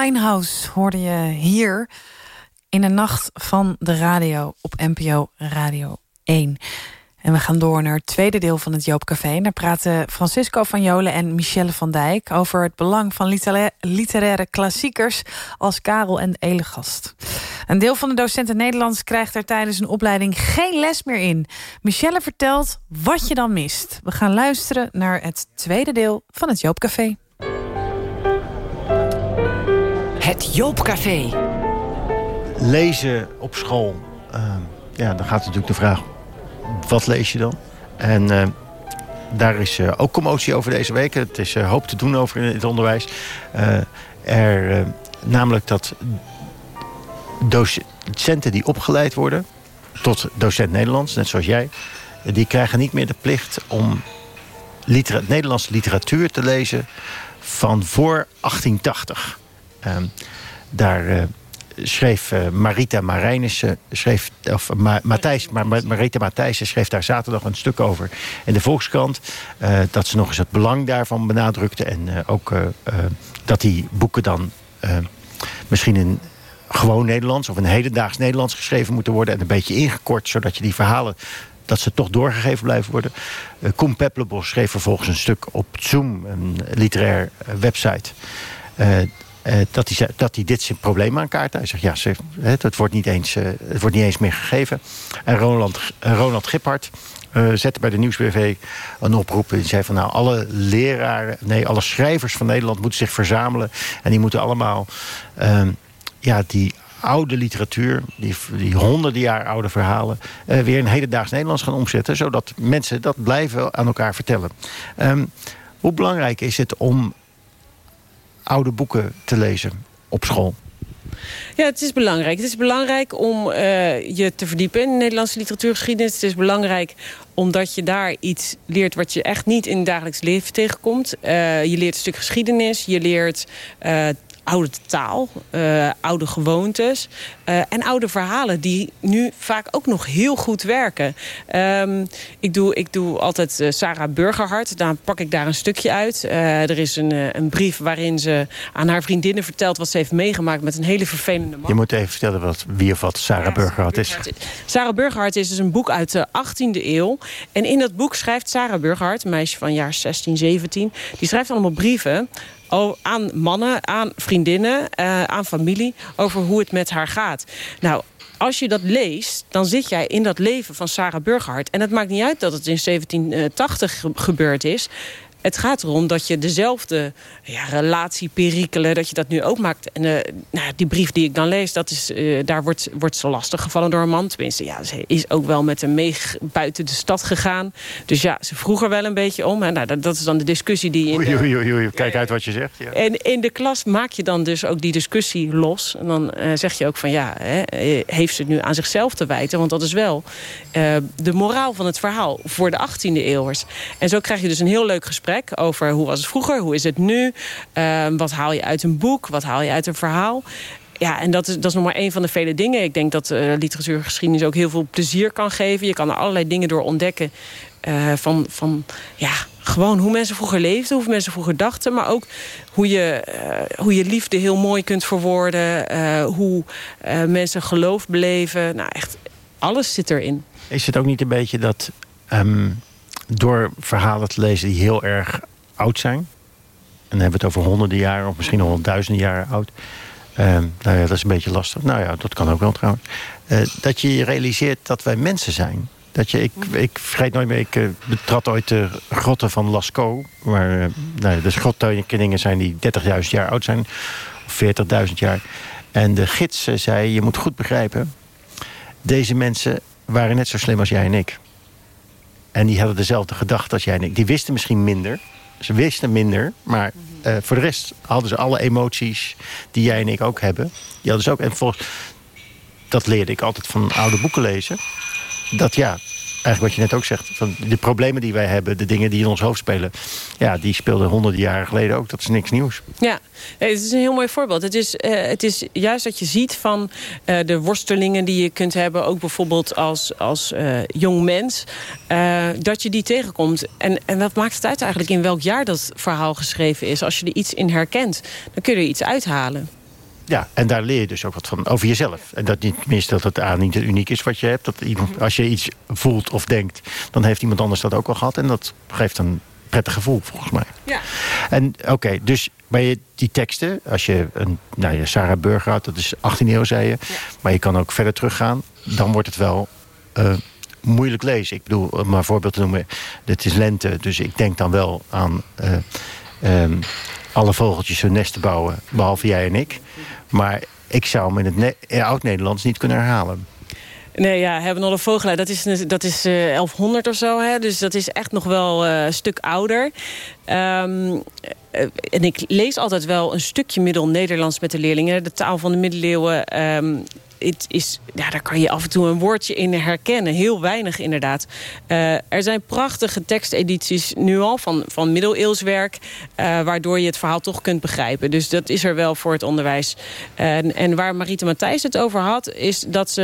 Speaker 5: Winehouse hoorde je hier in de nacht van de radio op NPO Radio 1. En we gaan door naar het tweede deel van het Joop Café. Daar praten Francisco van Jolen en Michelle van Dijk... over het belang van litera- literaire klassiekers als Karel en Elegast. Een deel van de docenten Nederlands krijgt er tijdens een opleiding geen les meer in. Michelle vertelt wat je dan mist. We gaan luisteren naar het tweede deel van het Joop
Speaker 4: Het Joopcafé.
Speaker 12: Lezen op school. eh, ja, dan gaat natuurlijk de vraag, wat lees je dan? En eh, daar is eh, ook commotie over deze week. Het is eh, hoop te doen over in het onderwijs. Eh, er, namelijk dat docenten die opgeleid worden... tot docent Nederlands, net zoals jij... die krijgen niet meer de plicht om litera Nederlandse literatuur te lezen... van voor 1880. Ehm, daar eh, schreef eh, Marita Marijnissen, schreef, of Ma Matthijs, Ma- Marita Matthijssen schreef daar zaterdag een stuk over in de Volkskrant. eh, dat ze nog eens het belang daarvan benadrukte. En ook dat die boeken dan misschien in gewoon Nederlands of in hedendaags Nederlands geschreven moeten worden. En een beetje ingekort, zodat je die verhalen dat ze toch doorgegeven blijven worden. Koen schreef vervolgens een stuk op Zoom, een literair website. Eh, dat, hij, dat dit probleem aankaart. Hij zegt, ja, ze, het, wordt niet eens, eh, wordt niet eens meer gegeven. En Ronald, Ronald Giphart eh, zette bij de Nieuwsbv een oproep. En zei van, nou, alle leraren, nee, alle schrijvers van Nederland moeten zich verzamelen. En die moeten allemaal ehm, ja, die oude literatuur, die, die honderden jaar oude verhalen... weer in hedendaags Nederlands gaan omzetten... zodat mensen dat blijven aan elkaar vertellen. Ehm, hoe belangrijk is het om oude boeken te lezen op school?
Speaker 11: Ja, het is belangrijk. Het is belangrijk om eh, je te verdiepen in de Nederlandse literatuurgeschiedenis. Het is belangrijk omdat je daar iets leert wat je echt niet in het dagelijks leven tegenkomt. Eh, je leert een stuk geschiedenis, je leert eh, oude taal, eh, oude gewoontes eh, en oude verhalen die nu vaak ook nog heel goed werken. Ehm, ik, doe, ik doe altijd eh, Sarah Burgerhart, dan pak ik daar een stukje uit. Er is een, een brief waarin ze aan haar vriendinnen vertelt wat ze heeft meegemaakt met een hele vervelende man.
Speaker 12: Je moet even vertellen wat, wie of wat Sarah Burgerhart is.
Speaker 11: Sarah Burgerhart is dus een boek uit de 18e eeuw. En in dat boek schrijft Sarah Burgerhart, een meisje van jaar 16, 17... die schrijft allemaal brieven aan mannen, aan vriendinnen, eh, aan familie... over hoe het met haar gaat. Nou, als je dat leest, dan zit jij in dat leven van Sarah Burgerhart. En het maakt niet uit dat het in 1780 ge- gebeurd is... Het gaat erom dat je dezelfde ja, relatieperikelen, dat je dat nu ook maakt. En eh, nou, die brief die ik dan lees, dat is, eh, daar wordt, wordt ze lastig gevallen door een man. Tenminste, ja, ze is ook wel met hem mee buiten de stad gegaan. Dus ja, ze vroeg er wel een beetje om. En nou, dat, dat is dan de discussie die... in
Speaker 12: Oei,
Speaker 11: de-
Speaker 12: oei, oei, oei, kijk uit wat je zegt. Ja.
Speaker 11: en in de klas maak je dan dus ook die discussie los. En dan eh, zeg je ook van ja, hè, heeft ze het nu aan zichzelf te wijten? Want dat is wel de moraal van het verhaal voor de 18e eeuwers. En zo krijg je dus een heel leuk gesprek over hoe was het vroeger, hoe is het nu? Eh, wat haal je uit een boek, wat haal je uit een verhaal? Ja, en dat is, dat is nog maar één van de vele dingen. Ik denk dat eh literatuurgeschiedenis ook heel veel plezier kan geven. Je kan er allerlei dingen door ontdekken. eh, van, van ja, gewoon hoe mensen vroeger leefden, hoe mensen vroeger dachten. Maar ook hoe je, eh, hoe je liefde heel mooi kunt verwoorden. hoe mensen geloof beleven. Nou, echt, alles zit erin.
Speaker 12: Is het ook niet een beetje dat ehm, door verhalen te lezen die heel erg oud zijn... en dan hebben we het over honderden jaren of misschien wel duizenden jaren oud... ehm, nou ja, dat is een beetje lastig. Nou ja, dat kan ook wel trouwens. Eh, dat je realiseert dat wij mensen zijn. Dat je, ik, ik vergeet nooit meer, ik eh, betrad ooit de grotten van Lascaux... waar eh, nou, de grottekeningen zijn die 30.000 jaar oud zijn... of 40.000 jaar. En de gids zei, je moet goed begrijpen... deze mensen waren net zo slim als jij en ik. En die hadden dezelfde gedachten als jij en ik. Die wisten misschien minder. Ze wisten minder, maar eh, voor de rest hadden ze alle emoties die jij en ik ook hebben. Die hadden ze ook. En volgens, dat leerde ik altijd van oude boeken lezen. Dat ja, eigenlijk wat je net ook zegt. Van de problemen die wij hebben, de dingen die in ons hoofd spelen... ja, die speelden honderden jaren geleden ook. Dat is niks nieuws.
Speaker 11: Ja, het is een heel mooi voorbeeld. Het is, eh, het is juist dat je ziet van eh, de worstelingen die je kunt hebben... ook bijvoorbeeld als, als eh, jong mens, dat je die tegenkomt. En, en wat maakt het uit eigenlijk in welk jaar dat verhaal geschreven is? Als je er iets in herkent, dan kun je er iets uithalen.
Speaker 12: Ja, en daar leer je dus ook wat van over jezelf. En dat niet tenminste dat het A niet uniek is wat je hebt. Dat iemand, als je iets voelt of denkt, dan heeft iemand anders dat ook al gehad. En dat geeft een prettig gevoel, volgens mij.
Speaker 11: Ja.
Speaker 12: En oké, dus je, die teksten, als je een, nou ja, Sarah Burger had, dat is 18e eeuw, zei je. Maar je kan ook verder teruggaan. Dan wordt het wel eh, moeilijk lezen. Ik bedoel, om maar een voorbeeld te noemen. Het is lente, dus ik denk dan wel aan eh, ehm, alle vogeltjes hun nest te bouwen. Behalve jij en ik. Maar ik zou hem in het Oud-Nederlands niet kunnen herhalen.
Speaker 11: Nee, ja, hebben een vogelaar. Dat is, dat is eh, 1100 of zo, hè? dus dat is echt nog wel eh, een stuk ouder. Ehm, eh, en ik lees altijd wel een stukje middel-Nederlands met de leerlingen. De taal van de middeleeuwen ehm, het is, ja, daar kan je af en toe een woordje in herkennen. Heel weinig inderdaad. Eh, er zijn prachtige tekstedities nu al van, van middeleeuws werk... eh, waardoor je het verhaal toch kunt begrijpen. Dus dat is er wel voor het onderwijs. En, en waar Mariette Matthijs het over had... is dat ze,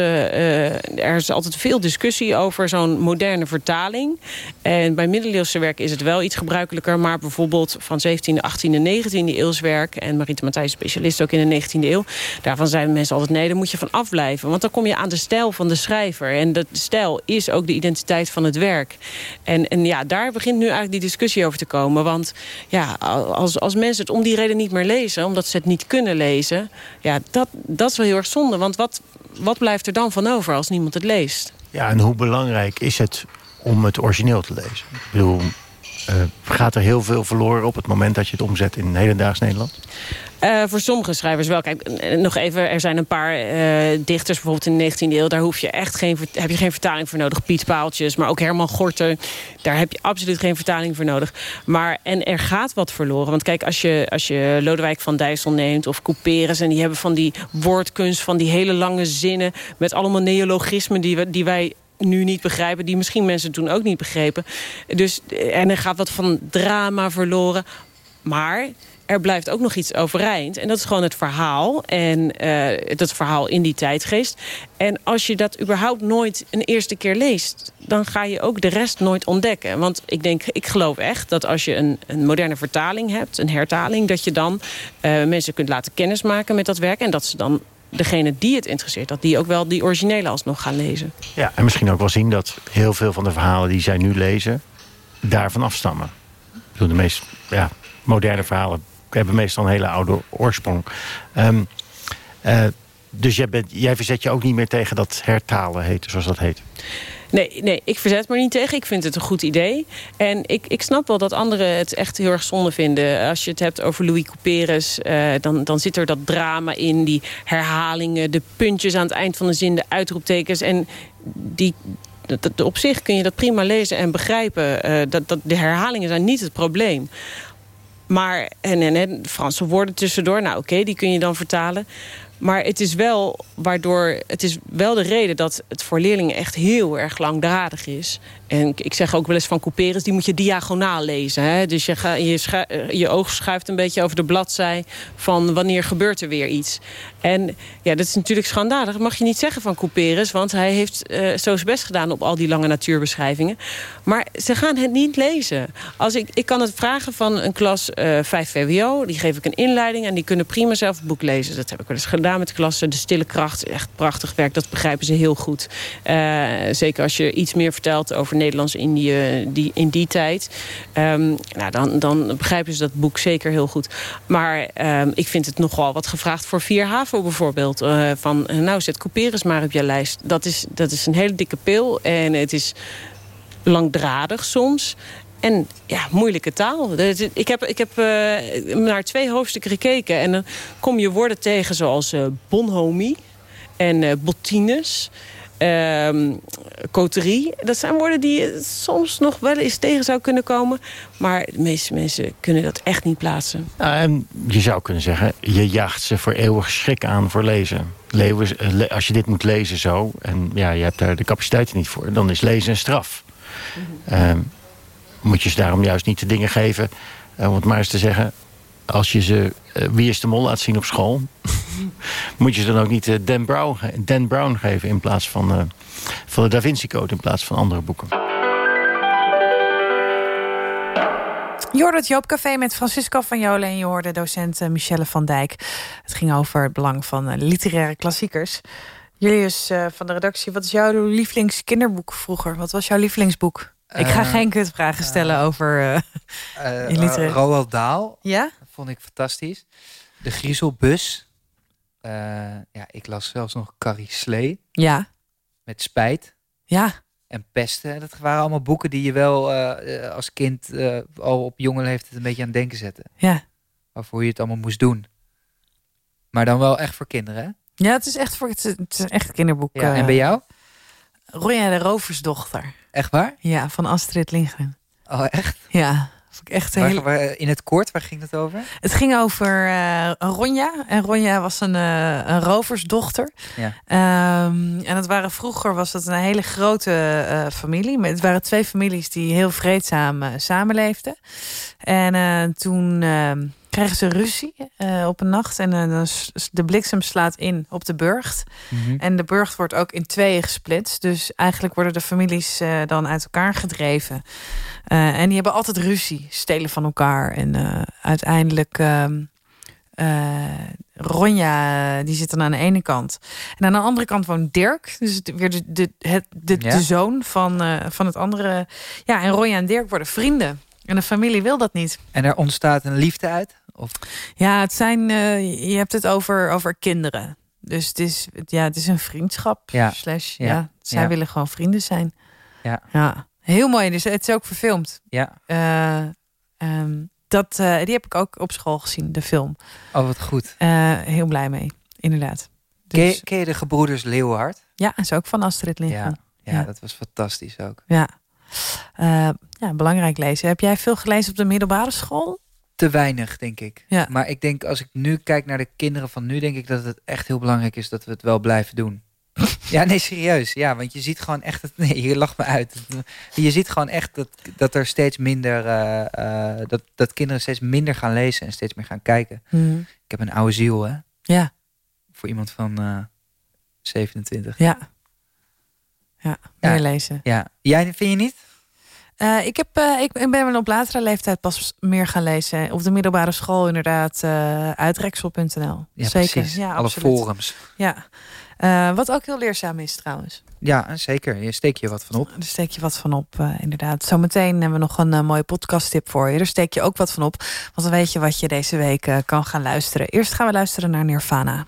Speaker 11: er is altijd veel discussie over zo'n moderne vertaling. En bij middeleeuwse werk is het wel iets gebruikelijker... maar bijvoorbeeld van 17e, 18e, 19e eeuws werk... en Mariette Matthijs is specialist ook in de 19e eeuw... daarvan zijn mensen altijd nee, daar moet je van afblijven. Want dan kom je aan de stijl van de schrijver. En de stijl is ook de identiteit van het werk. En, en ja, daar begint nu eigenlijk die discussie over te komen. Want ja, als, als mensen het om die reden niet meer lezen... omdat ze het niet kunnen lezen... ja, dat, dat is wel heel erg zonde. Want wat, wat blijft er dan van over als niemand het leest?
Speaker 12: Ja, en hoe belangrijk is het om het origineel te lezen? Ik bedoel, gaat er heel veel verloren op het moment dat je het omzet in hedendaags Nederland?
Speaker 11: Uh, voor sommige schrijvers wel. Kijk, uh, nog even, er zijn een paar dichters, bijvoorbeeld in de 19e eeuw... daar hoef je echt geen, heb je geen vertaling voor nodig. Piet Paaltjes, maar ook Herman Gorter. Daar heb je absoluut geen vertaling voor nodig. Maar, en er gaat wat verloren. Want kijk, als je, als je Lodewijk van Dijssel neemt of Couperus... en die hebben van die woordkunst, van die hele lange zinnen... met allemaal neologismen die, we, die wij nu niet begrijpen... die misschien mensen toen ook niet begrepen. Dus, en er gaat wat van drama verloren. Maar er blijft ook nog iets overeind. En dat is gewoon het verhaal. En uh, dat verhaal in die tijdgeest. En als je dat überhaupt nooit een eerste keer leest... dan ga je ook de rest nooit ontdekken. Want ik denk, ik geloof echt dat als je een, een moderne vertaling hebt... een hertaling, dat je dan uh, mensen kunt laten kennismaken met dat werk... en dat ze dan degene die het interesseert... dat die ook wel die originele alsnog gaan lezen.
Speaker 12: Ja, en misschien ook wel zien dat heel veel van de verhalen die zij nu lezen... daarvan afstammen. De meest ja, moderne verhalen hebben meestal een hele oude oorsprong. Um, uh, dus jij, jij verzet je ook niet meer tegen dat hertalen heet, zoals dat heet?
Speaker 11: Nee, nee, ik verzet me niet tegen. Ik vind het een goed idee. En ik, ik snap wel dat anderen het echt heel erg zonde vinden. Als je het hebt over Louis Couperus... Uh, dan, dan zit er dat drama in, die herhalingen... de puntjes aan het eind van de zin, de uitroeptekens. En die, dat, op zich kun je dat prima lezen en begrijpen. Uh, dat, dat, de herhalingen zijn niet het probleem. Maar, en, en, en Franse woorden tussendoor, nou oké, die kun je dan vertalen. Maar het is wel waardoor het is wel de reden dat het voor leerlingen echt heel erg langdradig is. En ik zeg ook wel eens van Couperus, die moet je diagonaal lezen. Hè? Dus je, ga, je, schu je oog schuift een beetje over de bladzij van wanneer gebeurt er weer iets. En ja, dat is natuurlijk schandalig. Dat mag je niet zeggen van Couperus, want hij heeft uh, zo zijn best gedaan op al die lange natuurbeschrijvingen. Maar ze gaan het niet lezen. Als ik, ik kan het vragen van een klas uh, 5 VWO, die geef ik een inleiding en die kunnen prima zelf het boek lezen. Dat heb ik wel eens gedaan met klassen. De Stille Kracht, echt prachtig werk, dat begrijpen ze heel goed. Uh, zeker als je iets meer vertelt over Nederlands-Indië die, in die tijd. Um, nou, dan, dan begrijpen ze dat boek zeker heel goed. Maar um, ik vind het nogal wat gevraagd voor 4 Bijvoorbeeld. Uh, van, nou, zet Couperus maar op je lijst. Dat is, dat is een hele dikke pil en het is langdradig soms. En ja, moeilijke taal. Ik heb, ik heb uh, naar twee hoofdstukken gekeken. En dan kom je woorden tegen zoals bonhomie en bottines. Ehm, coterie. Dat zijn woorden die je soms nog wel eens tegen zou kunnen komen. Maar de meeste mensen kunnen dat echt niet plaatsen.
Speaker 12: Nou, en je zou kunnen zeggen, je jaagt ze voor eeuwig schrik aan voor lezen. Leeuwen, eh, als je dit moet lezen zo, en ja, je hebt daar de capaciteiten niet voor... dan is lezen een straf. Ehm, moet je ze daarom juist niet de dingen geven... eh, om het maar eens te zeggen... als je ze eh, Wie is de Mol laat zien op school... moet je ze dan ook niet eh, Dan, Brown, Dan Brown geven... in plaats van, eh, van de Da Vinci Code, in plaats van andere boeken.
Speaker 5: Je hoorde het Joopcafé met Francisco van Jolen... en je hoorde docent Michelle van Dijk. Het ging over het belang van literaire klassiekers. Julius eh, van de redactie, wat is jouw lievelingskinderboek vroeger? Wat was jouw lievelingsboek? Ik ga geen kutvragen stellen over eh
Speaker 6: Eh,
Speaker 5: je literaire...
Speaker 6: Roald Dahl.
Speaker 5: Ja?
Speaker 6: Vond ik fantastisch. De Griezelbus. Eh, ja, ik las zelfs nog Carrie Slee.
Speaker 5: Ja.
Speaker 6: Met Spijt.
Speaker 5: Ja.
Speaker 6: En Pesten. Dat waren allemaal boeken die je wel eh, eh, als kind al op jonge leeftijd een beetje aan het denken zetten.
Speaker 5: Ja.
Speaker 6: Waarvoor je het allemaal moest doen. Maar dan wel echt voor kinderen, hè?
Speaker 5: Ja, het is echt voor het, is- het is een echt kinderboek.
Speaker 6: Ja, en bij jou?
Speaker 5: Ronja de Roversdochter.
Speaker 6: Echt waar?
Speaker 5: Ja, van Astrid Lindgren.
Speaker 6: Oh, echt?
Speaker 5: Ja, ik echt
Speaker 6: Waar- waar- in het kort, waar ging het over?
Speaker 5: Het ging over eh, Ronja. En Ronja was een, eh, een roversdochter.
Speaker 6: Ja.
Speaker 5: Ehm, en het waren vroeger was dat een hele grote eh, familie. Het waren twee families die heel vreedzaam samenleefden. En toen kregen ze ruzie eh, op een nacht. En eh, dan de bliksem slaat in op de burcht.
Speaker 6: Mhm.
Speaker 5: En de burcht wordt ook in tweeën gesplitst. Dus eigenlijk worden de families eh, dan uit elkaar gedreven. En die hebben altijd ruzie, stelen van elkaar. En uiteindelijk. ehm, eh, Ronja, die zit dan aan de ene kant. En aan de andere kant woont Dirk. Dus weer de, de, het, de,
Speaker 6: Ja.
Speaker 5: de zoon van, van het andere. Ja, en Ronja en Dirk worden vrienden. En de familie wil dat niet.
Speaker 6: En er ontstaat een liefde uit? Of...
Speaker 5: Ja, het zijn, eh, je hebt het over, over kinderen. Dus het is, ja, het is een vriendschap.
Speaker 6: Ja.
Speaker 5: Slash,
Speaker 6: Ja.
Speaker 5: ja. zij
Speaker 6: Ja.
Speaker 5: willen gewoon vrienden zijn.
Speaker 6: Ja.
Speaker 5: ja. Heel mooi. Dus het is ook verfilmd.
Speaker 6: Ja.
Speaker 5: Eh, ehm, dat, eh, die heb ik ook op school gezien, de film.
Speaker 6: Oh, wat goed.
Speaker 5: Heel blij mee, inderdaad.
Speaker 6: Ken, je,
Speaker 5: Dus,
Speaker 6: ken je de gebroeders Leeuwhard?
Speaker 5: ja, is ook van Astrid. Lindgren.
Speaker 6: ja,
Speaker 5: Ja.
Speaker 6: dat was fantastisch ook.
Speaker 5: Ja. Ja, belangrijk lezen. Heb jij veel gelezen op de middelbare school?
Speaker 6: Te weinig, denk ik.
Speaker 5: Ja.
Speaker 6: Maar ik denk, als ik nu kijk naar de kinderen van nu, denk ik dat het echt heel belangrijk is dat we het wel blijven doen. ja, nee, serieus. Ja, want je ziet gewoon echt... Het, nee, je lacht me uit. Je ziet gewoon echt dat, dat er steeds minder... eh, eh, dat, dat kinderen steeds minder gaan lezen en steeds meer gaan kijken.
Speaker 5: Mhm.
Speaker 6: Ik heb een oude ziel, hè?
Speaker 5: Ja,
Speaker 6: Voor iemand van eh 27.
Speaker 5: ja. Ja,
Speaker 6: Ja.
Speaker 5: meer lezen.
Speaker 6: Ja. Jij, vind je niet?
Speaker 5: Eh, ik, heb, eh, ik, ik ben wel op latere leeftijd pas meer gaan lezen. Op de middelbare school inderdaad. eh uitreksel.nl.
Speaker 6: Ja,
Speaker 5: Zeker.
Speaker 6: precies.
Speaker 5: Ja,
Speaker 6: Alle
Speaker 5: absoluut.
Speaker 6: forums.
Speaker 5: Ja. Wat ook heel leerzaam is trouwens.
Speaker 6: Ja, zeker. Je steek je wat van op.
Speaker 5: Daar steek je wat van op, inderdaad. Zometeen hebben we nog een eh, mooie podcasttip voor je. Daar steek je ook wat van op. Want dan weet je wat je deze week kan gaan luisteren. Eerst gaan we luisteren naar Nirvana.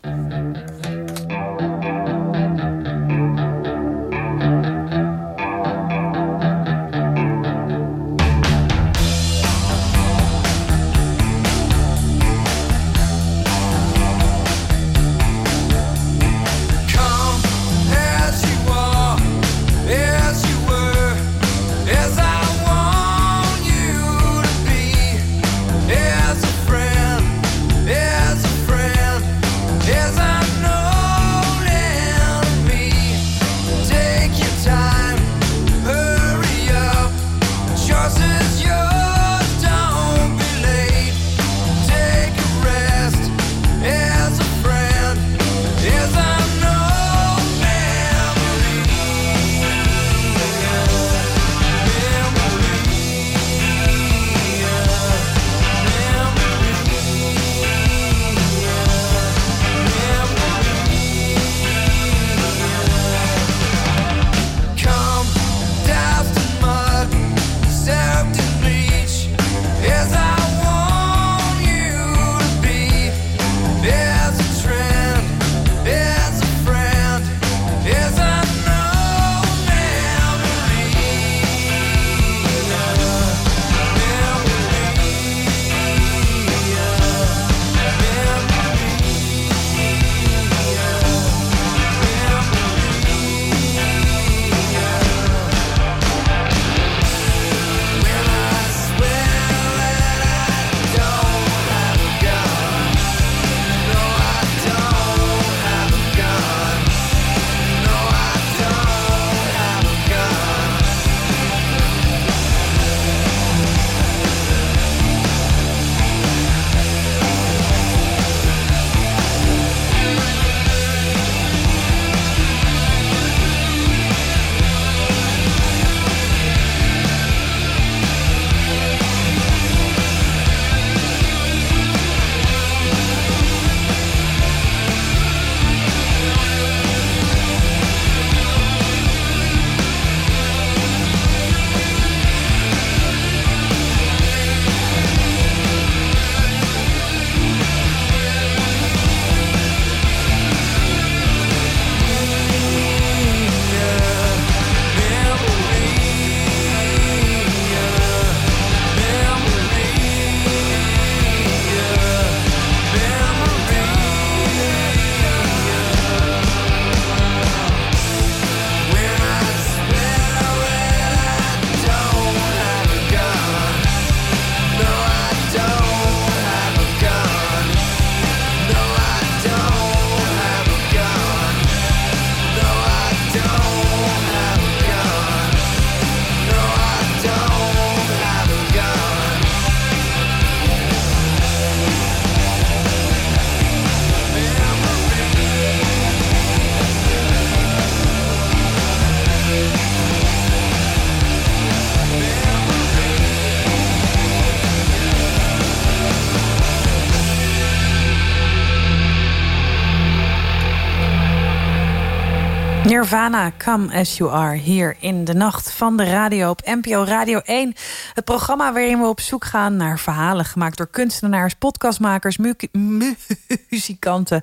Speaker 5: Nirvana, Come As You Are, hier in de nacht van de radio op NPO Radio 1. Het programma waarin we op zoek gaan naar verhalen gemaakt door kunstenaars, podcastmakers, mu mu muzikanten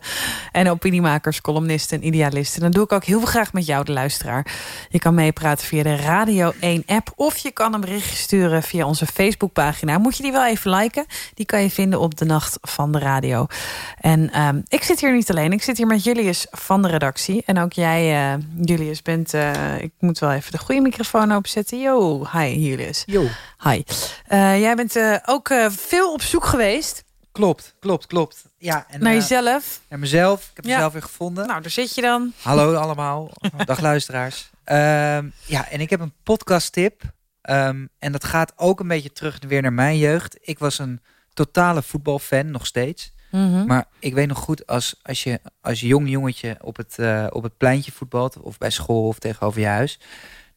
Speaker 5: en opiniemakers, columnisten en idealisten. Dat doe ik ook heel graag met jou, de luisteraar. Je kan meepraten via de Radio 1 app of je kan een berichtje sturen via onze Facebookpagina. Moet je die wel even liken? Die kan je vinden op de nacht van de radio. En ehm, ik zit hier niet alleen, ik zit hier met Julius van de redactie. En ook jij, eh, Julius, bent... eh, ik moet wel even de goede microfoon openzetten. Yo, hi Julius.
Speaker 6: Yo.
Speaker 5: Hi. Eh, jij bent eh, ook veel op zoek geweest
Speaker 6: Klopt, klopt, klopt. Ja, en,
Speaker 5: naar jezelf.
Speaker 6: Naar mezelf. Ik heb
Speaker 5: Ja.
Speaker 6: mezelf weer gevonden.
Speaker 5: Nou, daar zit je dan.
Speaker 6: Hallo allemaal. Dag luisteraars. Ehm, ja, en ik heb een podcast tip. Ehm, en dat gaat ook een beetje terug weer naar mijn jeugd. Ik was een totale voetbalfan, nog steeds.
Speaker 5: Mhm.
Speaker 6: Maar ik weet nog goed, als, als je als jong jongetje op het, eh, op het pleintje voetbalt... of bij school of tegenover je huis...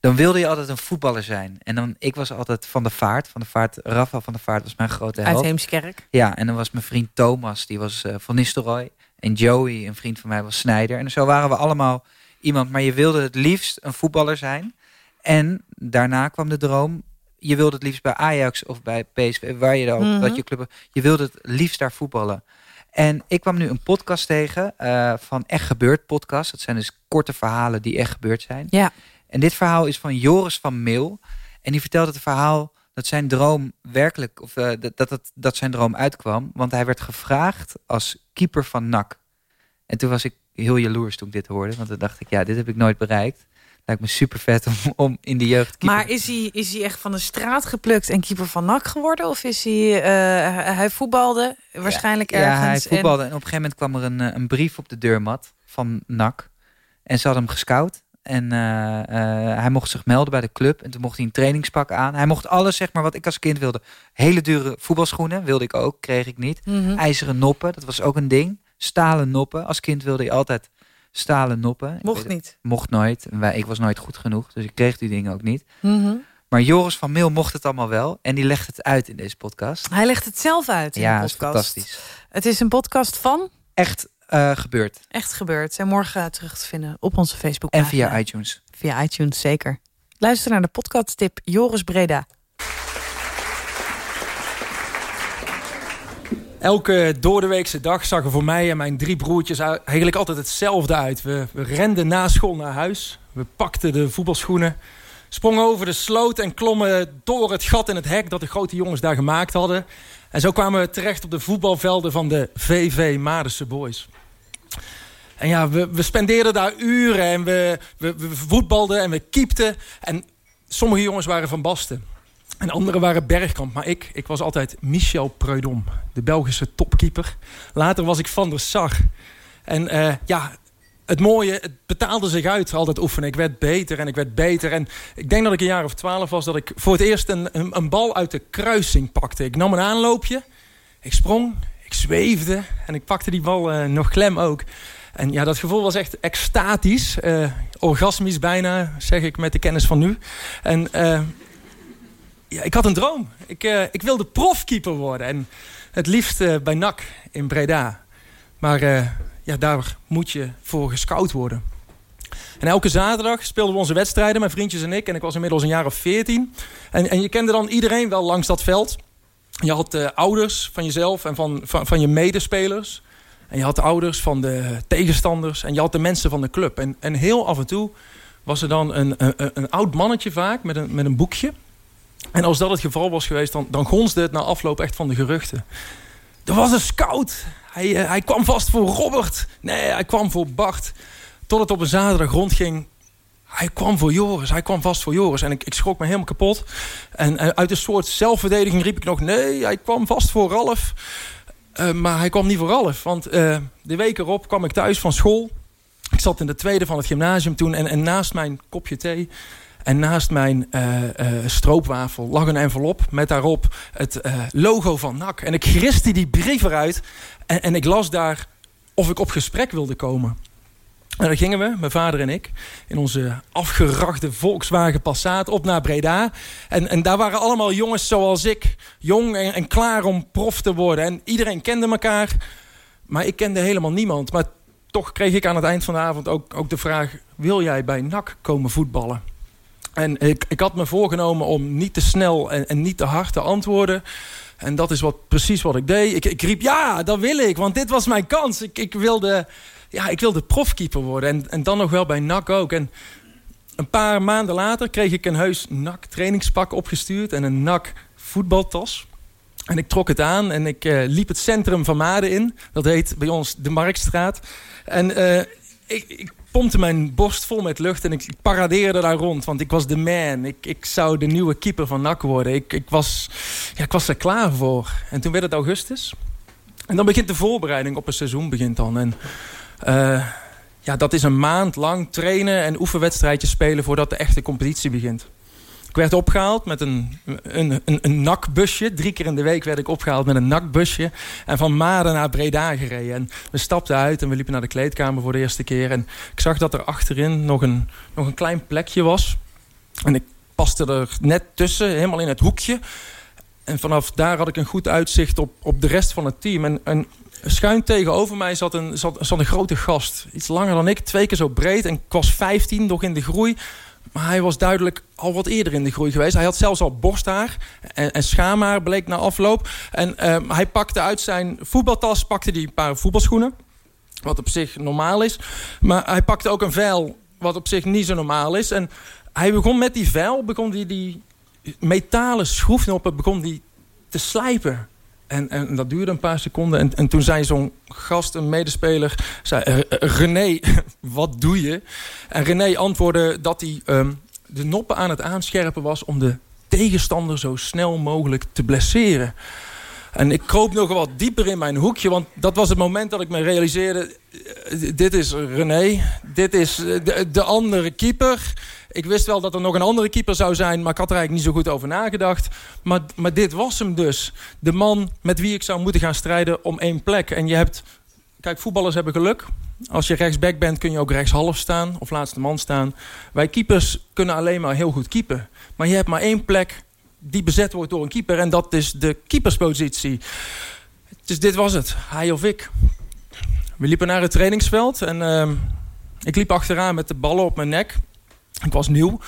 Speaker 6: dan wilde je altijd een voetballer zijn. En dan, ik was altijd Van de Vaart. Van de Vaart, Rafa van de Vaart was mijn grote held.
Speaker 5: Uit Heemskerk.
Speaker 6: Ja, en dan was mijn vriend Thomas, die was eh, van Nistelrooy. En Joey, een vriend van mij, was Snijder. En zo waren we allemaal iemand. Maar je wilde het liefst een voetballer zijn. En daarna kwam de droom. Je wilde het liefst bij Ajax of bij PSV, waar je dan ook,
Speaker 5: Mhm.
Speaker 6: dat je club. Je wilde het liefst daar voetballen. En ik kwam nu een podcast tegen eh, van Echt Gebeurd podcast. Dat zijn dus korte verhalen die echt gebeurd zijn.
Speaker 5: Ja.
Speaker 6: En dit verhaal is van Joris van Meel. En die vertelt het verhaal dat zijn droom werkelijk, of eh, dat, dat, dat, dat zijn droom uitkwam. Want hij werd gevraagd als keeper van NAC. En toen was ik heel jaloers toen ik dit hoorde. Want dan dacht ik, ja, dit heb ik nooit bereikt. Lijkt me super vet om, om in de jeugd keeper
Speaker 5: Maar is hij, is hij echt van de straat geplukt en keeper van NAC geworden? Of is hij... eh, hij voetbalde waarschijnlijk
Speaker 6: Ja,
Speaker 5: ergens.
Speaker 6: hij
Speaker 5: en-
Speaker 6: voetbalde. En... op een gegeven moment kwam er een, eh, een brief op de deurmat van NAC. En ze hadden hem gescout. En eh, hij mocht zich melden bij de club. En toen mocht hij een trainingspak aan. Hij mocht alles, zeg maar, wat ik als kind wilde. Hele dure voetbalschoenen wilde ik ook, kreeg ik niet.
Speaker 5: Mhm.
Speaker 6: IJzeren noppen, dat was ook een ding. Stalen noppen. Als kind wilde je altijd stalen noppen.
Speaker 5: Mocht
Speaker 6: weet-
Speaker 5: niet.
Speaker 6: Mocht nooit. Ik was nooit goed genoeg, dus ik kreeg die dingen ook niet.
Speaker 5: Mhm.
Speaker 6: Maar Joris van Meel mocht het allemaal wel. En die legt het uit in deze podcast.
Speaker 5: Hij legt het zelf uit in
Speaker 6: Ja,
Speaker 5: de podcast.
Speaker 6: fantastisch.
Speaker 5: Het is een podcast van
Speaker 6: Echt eh, gebeurd.
Speaker 5: Echt Gebeurd. En morgen terug te vinden op onze Facebook
Speaker 6: En via iTunes.
Speaker 5: Via iTunes, zeker. Luister naar de podcasttip Joris Breda.
Speaker 13: Elke doordeweekse dag zag er voor mij en mijn drie broertjes eigenlijk altijd hetzelfde uit. We, we renden na school naar huis. We pakten de voetbalschoenen. Sprongen over de sloot en klommen door het gat in het hek dat de grote jongens daar gemaakt hadden. En zo kwamen we terecht op de voetbalvelden van de VV Madense Boys. En ja, we, we spendeerden daar uren en we, we, we voetbalden en we keepten. En sommige jongens waren van Basten. En anderen waren Bergkamp. Maar ik, ik was altijd Michel Preudom, de Belgische topkeeper. Later was ik Van der Sar. En eh, ja, het mooie, het betaalde zich uit altijd oefenen. Ik werd beter en ik werd beter. En ik denk dat ik een jaar of twaalf was... dat ik voor het eerst een, een, bal uit de kruising pakte. Ik nam een aanloopje, ik sprong, ik zweefde... en ik pakte die bal eh, nog klem ook. En ja, dat gevoel was echt extatisch. eh, orgasmisch bijna, zeg ik met de kennis van nu. En... ja, ik had een droom. Ik, eh, ik wilde profkeeper worden. En het liefst eh, bij NAC in Breda. Maar eh, ja, daar moet je voor gescout worden. En elke zaterdag speelden we onze wedstrijden, mijn vriendjes en ik. En ik was inmiddels een jaar of veertien. En, en je kende dan iedereen wel langs dat veld. Je had de ouders van jezelf en van, van, van je medespelers. En je had de ouders van de tegenstanders. En je had de mensen van de club. En, en heel af en toe was er dan een, een- een oud mannetje vaak met een, met een boekje. En als dat het geval was geweest, dan, dan gonsde het na afloop echt van de geruchten. Er was een scout. Hij, eh, hij kwam vast voor Robert. Nee, hij kwam voor Bart. Tot het op een zaterdag rondging. Hij kwam voor Joris. Hij kwam vast voor Joris. En ik, ik schrok me helemaal kapot. En eh, uit een soort zelfverdediging riep ik nog... Nee, hij kwam vast voor Ralf. Eh, maar hij kwam niet voor Ralf. Want de week erop kwam ik thuis van school. Ik zat in de tweede van het gymnasium toen. En, en naast mijn kopje thee... En naast mijn eh, eh, stroopwafel lag een envelop met daarop het eh, logo van NAC. En ik griste die brief eruit en, en ik las daar of ik op gesprek wilde komen. En dan gingen we, mijn vader en ik, in onze afgerachte Volkswagen Passat op naar Breda. En, en daar waren allemaal jongens zoals ik, jong en, en klaar om prof te worden. En iedereen kende elkaar, maar ik kende helemaal niemand. Maar toch kreeg ik aan het eind van de avond ook, ook de vraag... wil jij bij NAC komen voetballen? En ik, ik had me voorgenomen om niet te snel en, en niet te hard te antwoorden. En dat is wat, precies wat ik deed. Ik, ik riep, ja, dat wil ik, want dit was mijn kans. Ik, ik, wilde, ja, ik wilde profkeeper worden. En, en dan nog wel bij NAC ook. En een paar maanden later kreeg ik een heus NAC trainingspak opgestuurd... en een NAC voetbaltas. En ik trok het aan en ik eh, liep het centrum van Maden in. Dat heet bij ons de Marktstraat. En eh, ik, ik pompte mijn borst vol met lucht en ik paradeerde daar rond. Want ik was de man. Ik, ik zou de nieuwe keeper van NAC worden. Ik, ik, was, ja, ik was er klaar voor. En toen werd het augustus. En dan begint de voorbereiding op een seizoen begint dan. En eh, ja, dat is een maand lang trainen en oefenwedstrijdjes spelen... voordat de echte competitie begint. Werd opgehaald met een, een, een, een nakbusje. Drie keer in de week werd ik opgehaald met een nakbusje. En van Maden naar Breda gereden. En we stapten uit en we liepen naar de kleedkamer voor de eerste keer. En ik zag dat er achterin nog een, nog een klein plekje was. En ik paste er net tussen, helemaal in het hoekje. En vanaf daar had ik een goed uitzicht op, op de rest van het team. En, en schuin tegenover mij zat een, zat, zat een grote gast. Iets langer dan ik, twee keer zo breed. En ik was 15, nog in de groei. Maar hij was duidelijk al wat eerder in de groei geweest. Hij had zelfs al borsthaar en, en schaamhaar, bleek na afloop. En ehm, hij pakte uit zijn voetbaltas pakte die een paar voetbalschoenen. Wat op zich normaal is. Maar hij pakte ook een veil wat op zich niet zo normaal is. En hij begon met die veil, begon die, die metalen schroefnoppen begon die te slijpen. En, en dat duurde een paar seconden. En, en toen zei zo'n gast, een medespeler, zei, "Eh, eh, René, wat doe je? En René antwoordde dat hij ehm, de noppen aan het aanscherpen was... om de tegenstander zo snel mogelijk te blesseren. En ik kroop nog wat dieper in mijn hoekje. Want dat was het moment dat ik me realiseerde... eh, dit is René, dit is de andere keeper... Ik wist wel dat er nog een andere keeper zou zijn... maar ik had er eigenlijk niet zo goed over nagedacht. Maar, maar dit was hem dus. De man met wie ik zou moeten gaan strijden om één plek. En je hebt... Kijk, voetballers hebben geluk. Als je rechtsback bent kun je ook rechtshalf staan... of laatste man staan. Wij keepers kunnen alleen maar heel goed keepen. Maar je hebt maar één plek die bezet wordt door een keeper... en dat is de keeperspositie. Dus dit was het. Hij of ik. We liepen naar het trainingsveld... en ehm, ik liep achteraan met de ballen op mijn nek... Ik was nieuw.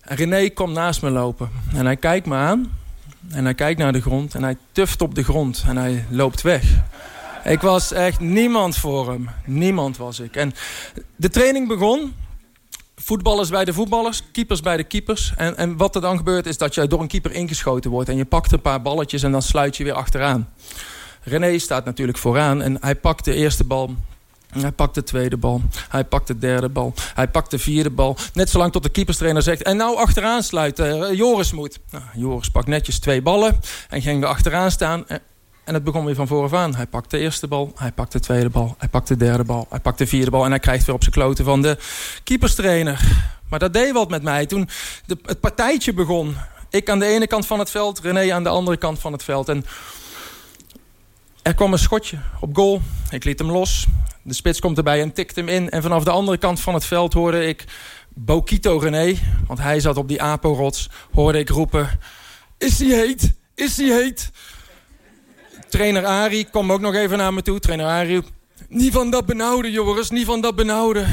Speaker 13: En René kwam naast me lopen. En hij kijkt me aan. En hij kijkt naar de grond. En hij tuft op de grond. En hij loopt weg. Ik was echt niemand voor hem. Niemand was ik. En de training begon. Voetballers bij de voetballers. Keepers bij de keepers. En, en wat er dan gebeurt is dat je door een keeper ingeschoten wordt. En je pakt een paar balletjes en dan sluit je weer achteraan. René staat natuurlijk vooraan. En hij pakt de eerste bal. Hij pakt de tweede bal. Hij pakt de derde bal. Hij pakt de vierde bal. Net zolang tot de keeperstrainer zegt... en nou achteraan sluiten. eh, Joris moet. Nou, Joris pakt netjes twee ballen. En ging er achteraan staan. En- het begon weer van vooraf aan. Hij pakt de eerste bal. Hij pakt de tweede bal. Hij pakt de derde bal. Hij pakt de vierde bal. En hij krijgt weer op zijn kloten van de keeperstrainer. Maar dat deed wat met mij. Toen de, het partijtje begon. Ik aan de ene kant van het veld. René aan de andere kant van het veld. En er kwam een schotje op goal. Ik liet hem los. De spits komt erbij en tikt hem in. En vanaf de andere kant van het veld hoorde ik Bokito René, want hij zat op die aporots, hoorde ik roepen... Is hij heet? Is hij heet? Trainer Ari kwam ook nog even naar me toe. Trainer Ari niet van dat benauwde Joris, niet van dat benauwde.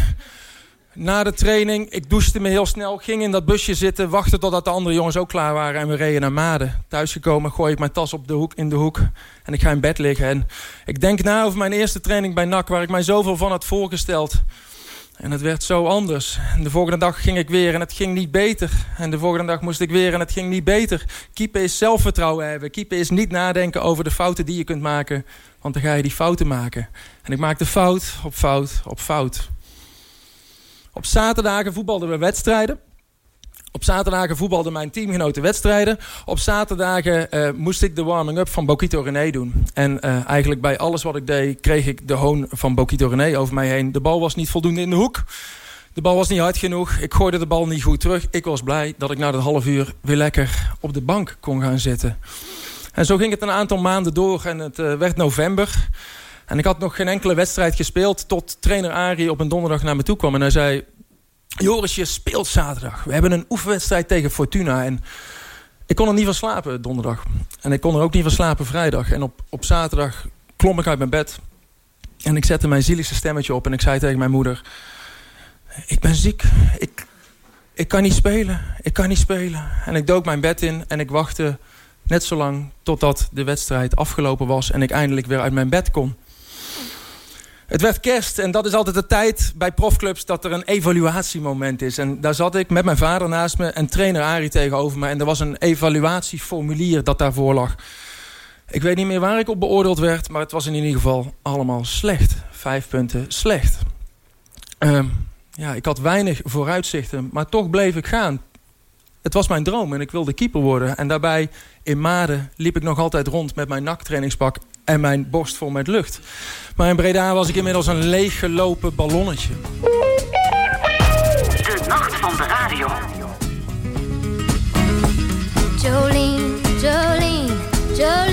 Speaker 13: Na de training, ik douchte me heel snel, ging in dat busje zitten... wachtte totdat de andere jongens ook klaar waren en we reden naar Maden. Thuisgekomen gooi ik mijn tas op de hoek, in de hoek en ik ga in bed liggen. En ik denk na over mijn eerste training bij NAC... waar ik mij zoveel van had voorgesteld. En het werd zo anders. En de volgende dag ging ik weer en het ging niet beter. En de volgende dag moest ik weer en het ging niet beter. Keepen is zelfvertrouwen hebben. Keepen is niet nadenken over de fouten die je kunt maken. Want dan ga je die fouten maken. En ik maakte fout op fout op fout. Op zaterdagen voetbalden we wedstrijden. Op zaterdagen voetbalden mijn teamgenoten wedstrijden. Op zaterdagen eh, moest ik de warming-up van Bokito René doen. En eh, eigenlijk bij alles wat ik deed kreeg ik de hoon van Bokito René over mij heen. De bal was niet voldoende in de hoek. De bal was niet hard genoeg. Ik gooide de bal niet goed terug. Ik was blij dat ik na dat half uur weer lekker op de bank kon gaan zitten. En zo ging het een aantal maanden door en het eh, werd november. En ik had nog geen enkele wedstrijd gespeeld tot trainer Ari op een donderdag naar me toe kwam. En hij zei, Joris, je speelt zaterdag. We hebben een oefenwedstrijd tegen Fortuna. En ik kon er niet van slapen donderdag. En ik kon er ook niet van slapen vrijdag. En op, op zaterdag klom ik uit mijn bed. En ik zette mijn zieligste stemmetje op en ik zei tegen mijn moeder... Ik ben ziek. Ik, ik kan niet spelen. Ik kan niet spelen. En ik dook mijn bed in en ik wachtte net zo lang totdat de wedstrijd afgelopen was... en ik eindelijk weer uit mijn bed kon. Het werd kerst en dat is altijd de tijd bij profclubs dat er een evaluatiemoment is. En daar zat ik met mijn vader naast me en trainer Arie tegenover me. En er was een evaluatieformulier dat daarvoor lag. Ik weet niet meer waar ik op beoordeeld werd, maar het was in ieder geval allemaal slecht. Vijf punten slecht. Ehm, ja, ik had weinig vooruitzichten, maar toch bleef ik gaan. Het was mijn droom en ik wilde keeper worden. En daarbij in Maden liep ik nog altijd rond met mijn naktrainingspak en mijn borst vol met lucht. Maar in Breda was ik inmiddels een leeggelopen ballonnetje.
Speaker 3: De nacht van de radio.
Speaker 14: Jolene, Jolene, Jolene, Jolene.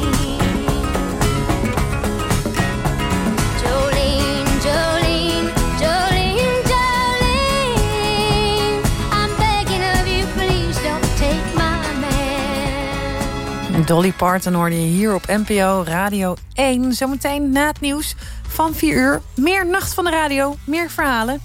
Speaker 5: Dolly Parton hoorde je hier op NPO Radio 1. Zometeen na het nieuws van 4 uur. Meer Nacht van de Radio, meer verhalen.